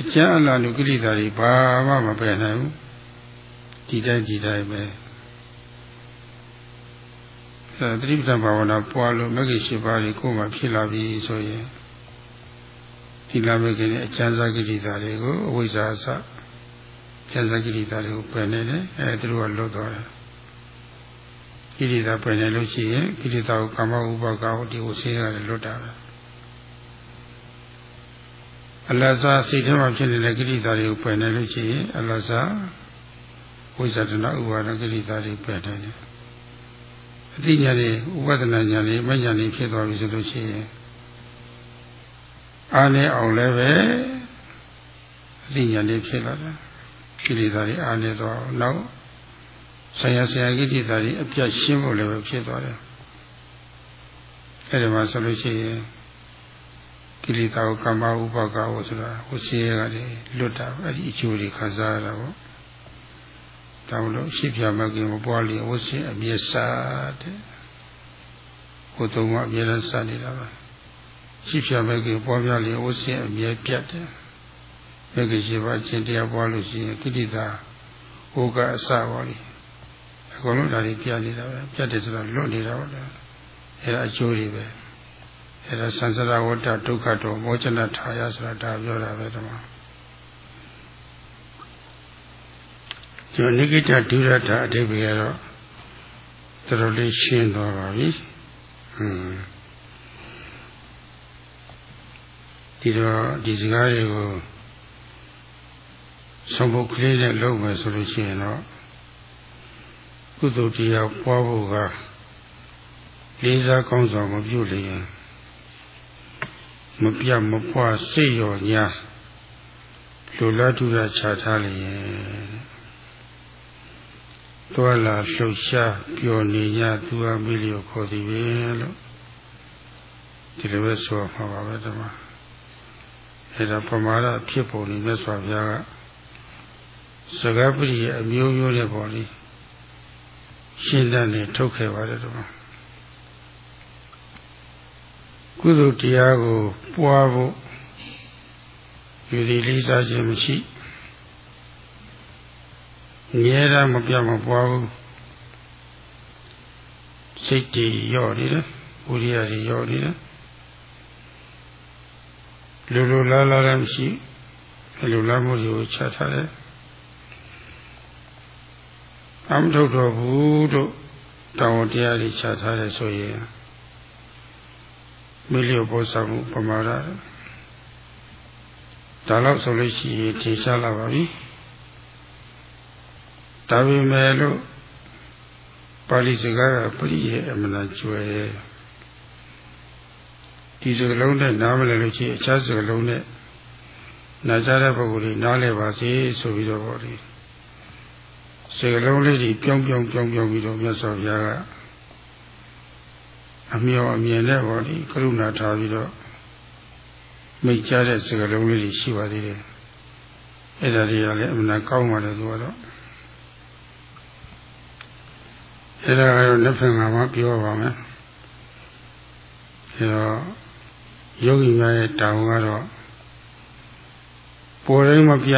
အကျဉ်းအလားလူကိလေသာတွေဘာမှမပယ်နိုင်ဘူး ဒီတိုင်းဒီတိုင်းပဲအဲသတိပဋ္ဌာန်ဘာဝနာပွားလို့မဂ္ဂင်၈ပါးကိုယ်မှဖြစ်လာပြီဆိုရင်ဒီလာမဂ္ဂင်ရဲ့အကျဉ်းစားကိလေသာတွေကိုအဝိဇ္ဇာအစကျဉ်းစားကိလေသာတွေကိုပယ်နေတယ်အဲသူတို့ကလွတ်သွားတယ်ကိလေသာပယ်နေလို့ရှိရင်ကိလေသာကိုကာမဥပါကဟောဒီကိုဆေးရတယ်လွတ်တာပဲအလ္လာဟ်စိတ်ထဲမှာဖြစ်နေတဲ့ကိလေသာတွေကိုပယ်နိုင်လို့ရှိရင်အလ္လာဟ် ဝိဇ္ဇာတနာဥပါဒကိလေသာတွေပယ်နိုင်တယ်အတိညာတွေဥပဒနာညာတွေမညာတွေဖြစ်သွားပြီဆိုလို့ရှိရင်အားနဲ့အောင်လည်းပဲအတိညာတွေဖြစ်လာတယ်ကိလေသာတွေအားနဲ့တော့နောက်ဆရာဆရာကိလေသာတွေအပြတ်ရှင်းဖို့လည်းပဲဖြစ်သွားတယ်အဲဒီမှာဆိုလို့ရှိရင်ကိလေသာကိုကမ္မဥပကဝဆိုတာဟိုရှိရကလေးလွတ်တာအဲ့ဒီအကျိုးတွေခံစားရတာပေါ့ တောင်းလို့ရှိပြမကင်မပွားလျင်ဝဆင်းအမြဲစားတဲ့ဟိုတုံးကအမြဲတမ်းစားနေတာပါရှိပြမကင်ပွားပြလျင်ဝဆင်းအမြဲပြတ်တယ်မကင်ရှိပါခြင်းတရားပွားလို့ရှိရင်ကိလေသာဟိုကအစပါလိအကုန်လုံးဒါတွေပြတ်နေတာပဲပြတ်တယ်ဆိုတော့လွတ်နေတာပေါ့လေအဲ့ဒါအကျိုးတွေပဲအဲဒါသံစရဝတ္တဒုက္ခတော့မောချနထာယဆိုတာဒါပြောတာပဲဓမ္ဒီနိဂိတဒုရတအဓိပ္ပာယ်ကတော့တော်တော်လေးရှင်းသွားပါပြီဟွန်းဒီတော့ဒီစကားတွေကိုဆုံးဖို့ကလေးနဲ့လုပ်မယ်ဆိုလို့ရှိရင်တော့ကုသိုလ်တရားပွားဖို့ကလေးစားကောင်းစွာမပြုလျင်မပြမပွားစိတ်ရောညာလူလာထုရချထားလျင် သွာလာလှုပ်ရှားပျော်နေကြသူအမိလျော်ခေါ်သည်ပဲလို့ဒီလိုပဲဆိုမှာပါပဲဓမ္မအဲဒါပမာဒဖြစ်ပုံနေမြတ်စွာဘုရားကစကားပရိယအမျိုးမျိုးနဲ့ပေါ့လေရှင်းတဲ့နဲ့ထုတ်ခဲ့ပါတယ်ဓမ္မကုသိုလ်တရားကိုပွားဖို့ယူသည်လေးစားခြင်းမရှိ ငြဲတာမပြတ်မပွားဘူးစိတ်တည်ရော့နေတယ်ဝိရိယတွေရော့နေတယ်လူလူလားလားလည်းမရှိလူလားမှုတွေကိုချထားတယ်အမထုတ်တော်ဘူးတို့တောင်းတရားတွေချထားတယ်ဆိုရင်မိလျောပေါ်ဆောင်မှုပမာဒဒါတော့ဆိုလို့ရှိရင်ထင်ရှားလာပါပြီ ဒါပေမဲ့လို့ပါဠိစကားကပရိယေအမနာကျွဲဒီစကားလုံးနဲ့နားမလည်လို့ရှိရင်အခြားစကားလုံးနဲ့နားကြတဲ့ပုဂ္ဂိုလ်တွေနားလည်ပါစေဆိုပြီးတော့ဟောဒီစကားလုံးလေးတွေပြောင်းပြောင်းပြောင်းပြောင်းပြီးတော့မြတ်စွာဘုရားကအမျော်အမြင်နဲ့ဟောဒီကရုဏာထားပြီးတော့မိတ်ကြတဲ့စကားလုံးလေးတွေရှိပါသေးတယ်အဲ့ဒါတွေကလည်းအမှန်ကောင်းပါတယ်သူကတော့ အဲ့ဒါကတော့လက်ဖင်ကမှပြောပါမယ်အဲ့တော့ယောဂီများရဲ့တောင်းကတော့ပေါ်တိုင်းမပြ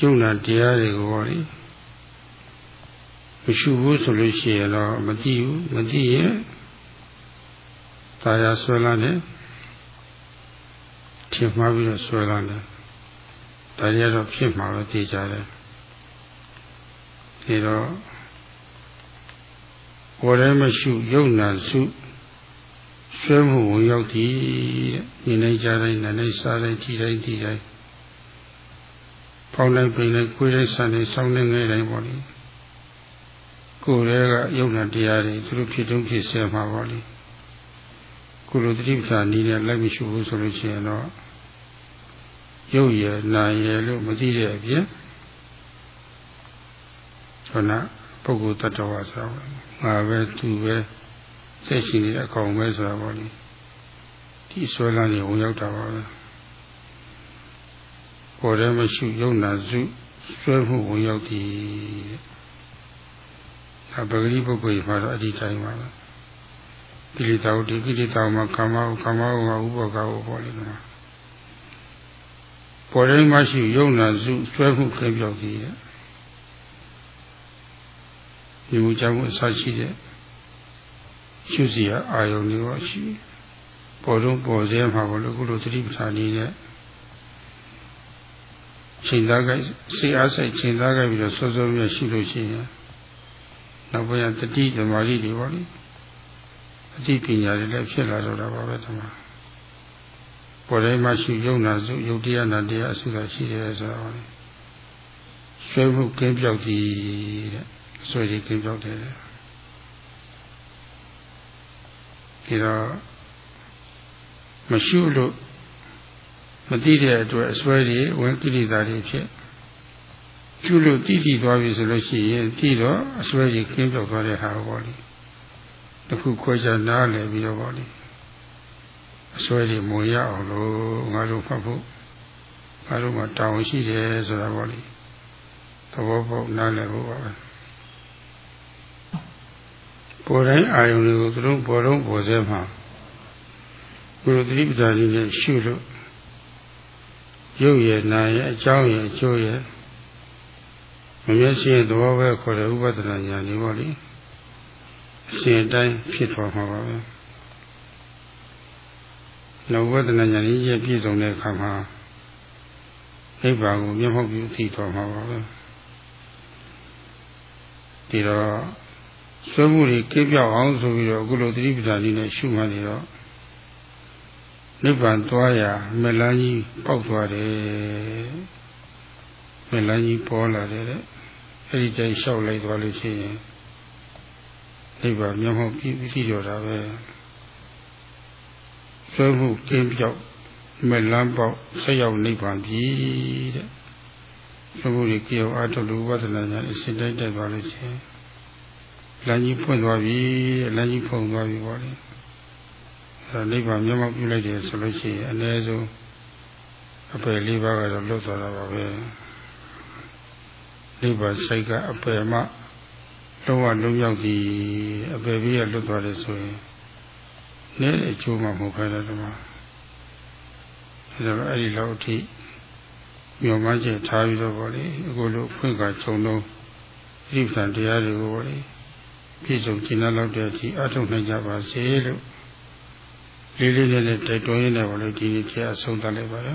ယုံနာတရားတွေကိုဟောလေမရှိဘူးဆိုလို့ရှိရင်တော့မသိဘူးမသိရင်တာယာဆွဲလာတယ်ထင်မှားပြီးတော့ဆွဲလာတယ်ဒါကြတော့ဖြစ်မှာပဲသိကြတယ်ဒီတော့ ကိုယ်လည်းမရှိယုံနာစုဆွဲမှုဝင်ရောက်သည်တဲ့မြင်နေကြတိုင်းနားနေစားတိုင်းကြည်တိုင်းကြည်တိုင်းပေါင်းလိုက်ပိန်လိုက်ကိုယ်လိုက်ဆန်နေစောင်းနေငယ်တိုင်းပေါ့လေကိုယ်လည်းကယုံနာတရားတွေသူတို့ဖြစ်တုံးဖြစ်ဆဲမှာပေါ့လေကိုလိုတတိပ္ပာနီးနဲ့လိုက်မရှိဘူးဆိုလို့ရှိရင်တော့ရုပ်ရယ်နာရယ်လို့မသိတဲ့အပြင်ဆိုတော့ ပုဂ္ဂိုလ်တ attva ဆိုတော့ငါပဲသူပဲစိတ်ရှိနေတဲ့အကောင်ပဲဆိုတာပေါ့လေဒီဆွဲလန်းနေဝင်ရောက်တာပါပဲပေါ်တယ်မရှိယုံနာစုဆွဲမှုဝင်ရောက်သည်ဒါပဂရိပုဂ္ဂိုလ်မှာတော့အဒီတိုင်းပါပဲကိလေသာဒီကိလေသာမှာကာမဥကာမဥမှာဥပကာဥပေါ်လေမှာပေါ်တယ်မရှိယုံနာစုဆွဲမှုခင်ပြောက်သည်တဲ့ ဒီမူကြောင့်အစရှိတဲ့ရှုစီရအာယုန်တွေရှိပေါ်တော့ပေါ်သေးမှာဘလို့ခုလိုသတိပဋ္ဌာန်ကြီးနဲ့ချိန်သားကစိတ်အားစိတ်ချိန်သားကပြီးတော့စောစောမြတ်ရှိလို့ရှိရင်နောက်ပိုင်းတတိဓမ္မရီတွေပေါ့လေအတိပညာတွေလည်းဖြစ်လာတော့တာပါပဲဓမ္မပေါ်တိုင်းမှာရှိယုံနာစုယုတ်တရားနာတရားအစုသာရှိတယ်ဆိုတော့ဆွေးမှုကင်းပြောက်သည်တဲ့ ဆွေးကြီးကင်းပြောက်တယ်ဒီတော့မရှိလို့မသိတဲ့အတွက်အစွဲတွေဝင်ကိလေသာတွေဖြစ်ကျุလို့တိတိသွားပြီဆိုလို့ရှိရင်တိတော့အစွဲကြီးကင်းပြောက်သွားတဲ့ဟာပေါ့လေတခုခွဲခြားနားလည်ပြီးတော့ပေါ့လေအစွဲတွေမွန်ရအောင်လို့ငါတို့ဖတ်ဖို့ငါတို့မှာတောင်းရှိတယ်ဆိုတာပေါ့လေသဘောပေါက်နားလည်ဖို့ပါပဲ ပေါ်တိုင်းအာယုန်တွေကိုသူတို့ပေါ်တော့ပေါ်စေမှာဘုရားတိပ္ပဒါကြီးနဲ့ရှုလို့ရုပ်ရည်နာရည်အကြောင်းရည်အကျိုးရည်မမျက်စိရဲ့သဘောပဲခေါ်တဲ့ဥပဒနာညာနေပါလိအရှင်တိုင်းဖြစ်သွားမှာပါပဲလောဘဒနာညာကြီးရဲ့ပြည့်စုံတဲ့အခါမှာနိဗ္ဗာန်ကိုမျက်မှောက်ပြုသိသွားမှာပါပဲဒီတော့ ဆွေးမှုတွေကင်းပြောက်အောင်ဆိုပြီးတော့အခုလိုသတိပဋ္ဌာန်ကြီးနဲ့ရှုမှတ်နေတော့နိဗ္ဗာန်သွားရာမလန်းကြီးပေါက်သွားတယ်မလန်းကြီးပေါ်လာတယ်တဲ့အဲ့ဒီတိုင်လျှောက်လိုက်သွားလို့ရှိရင်နိဗ္ဗာန်မျက်မှောက်ပြီးပြီးကြော်တာပဲဆွေးမှုကင်းပြောက်မလန်းပေါက်ဆက်ရောက်နိဗ္ဗာန်ပြီတဲ့သမှုတွေကြောက်အားထုတ်လို့ဝိပဿနာဉာဏ်အစဉ်တိုင်းတက်သွားလို့ရှိရင် လမ်းကြီးဖွင့်သွားပြီလမ်းကြီးဖုံသွားပြီပေါ့လေအဲနိဗ္ဗာန်မျက်မှောက်ပြုလိုက်တယ်ဆိုလို့ရှိရင်အ ਨੇ ဆုံးအပယ်လေးပါးကတော့လွတ်သွားတာပါပဲနိဗ္ဗာန်စိတ်ကအပယ်မှလုံးဝလုံးရောက်ပြီအပယ်ပြီးရလွတ်သွားတယ်ဆိုရင်နည်းအကျိုးမှမဟုတ်ခဲတယ်ဒီမှာအဲဒါအဲ့ဒီလောက်အထိမျောမှန်းချက်ထားပြီးတော့ဗောလေအခုလိုဖွင့်ကခြုံလုံးဣပ္ပံတရားတွေကိုဗောလေ ပြည့်စုံကျင့်လောက်တဲ့အထိအထုတ်နိုင်ကြပါစေလို့လေးလေးလေးနဲ့တိုက်တွန်းရင်းနဲ့ဗောလေဒီနေ့ကျအဆုံးသတ်လိုက်ပါရစေ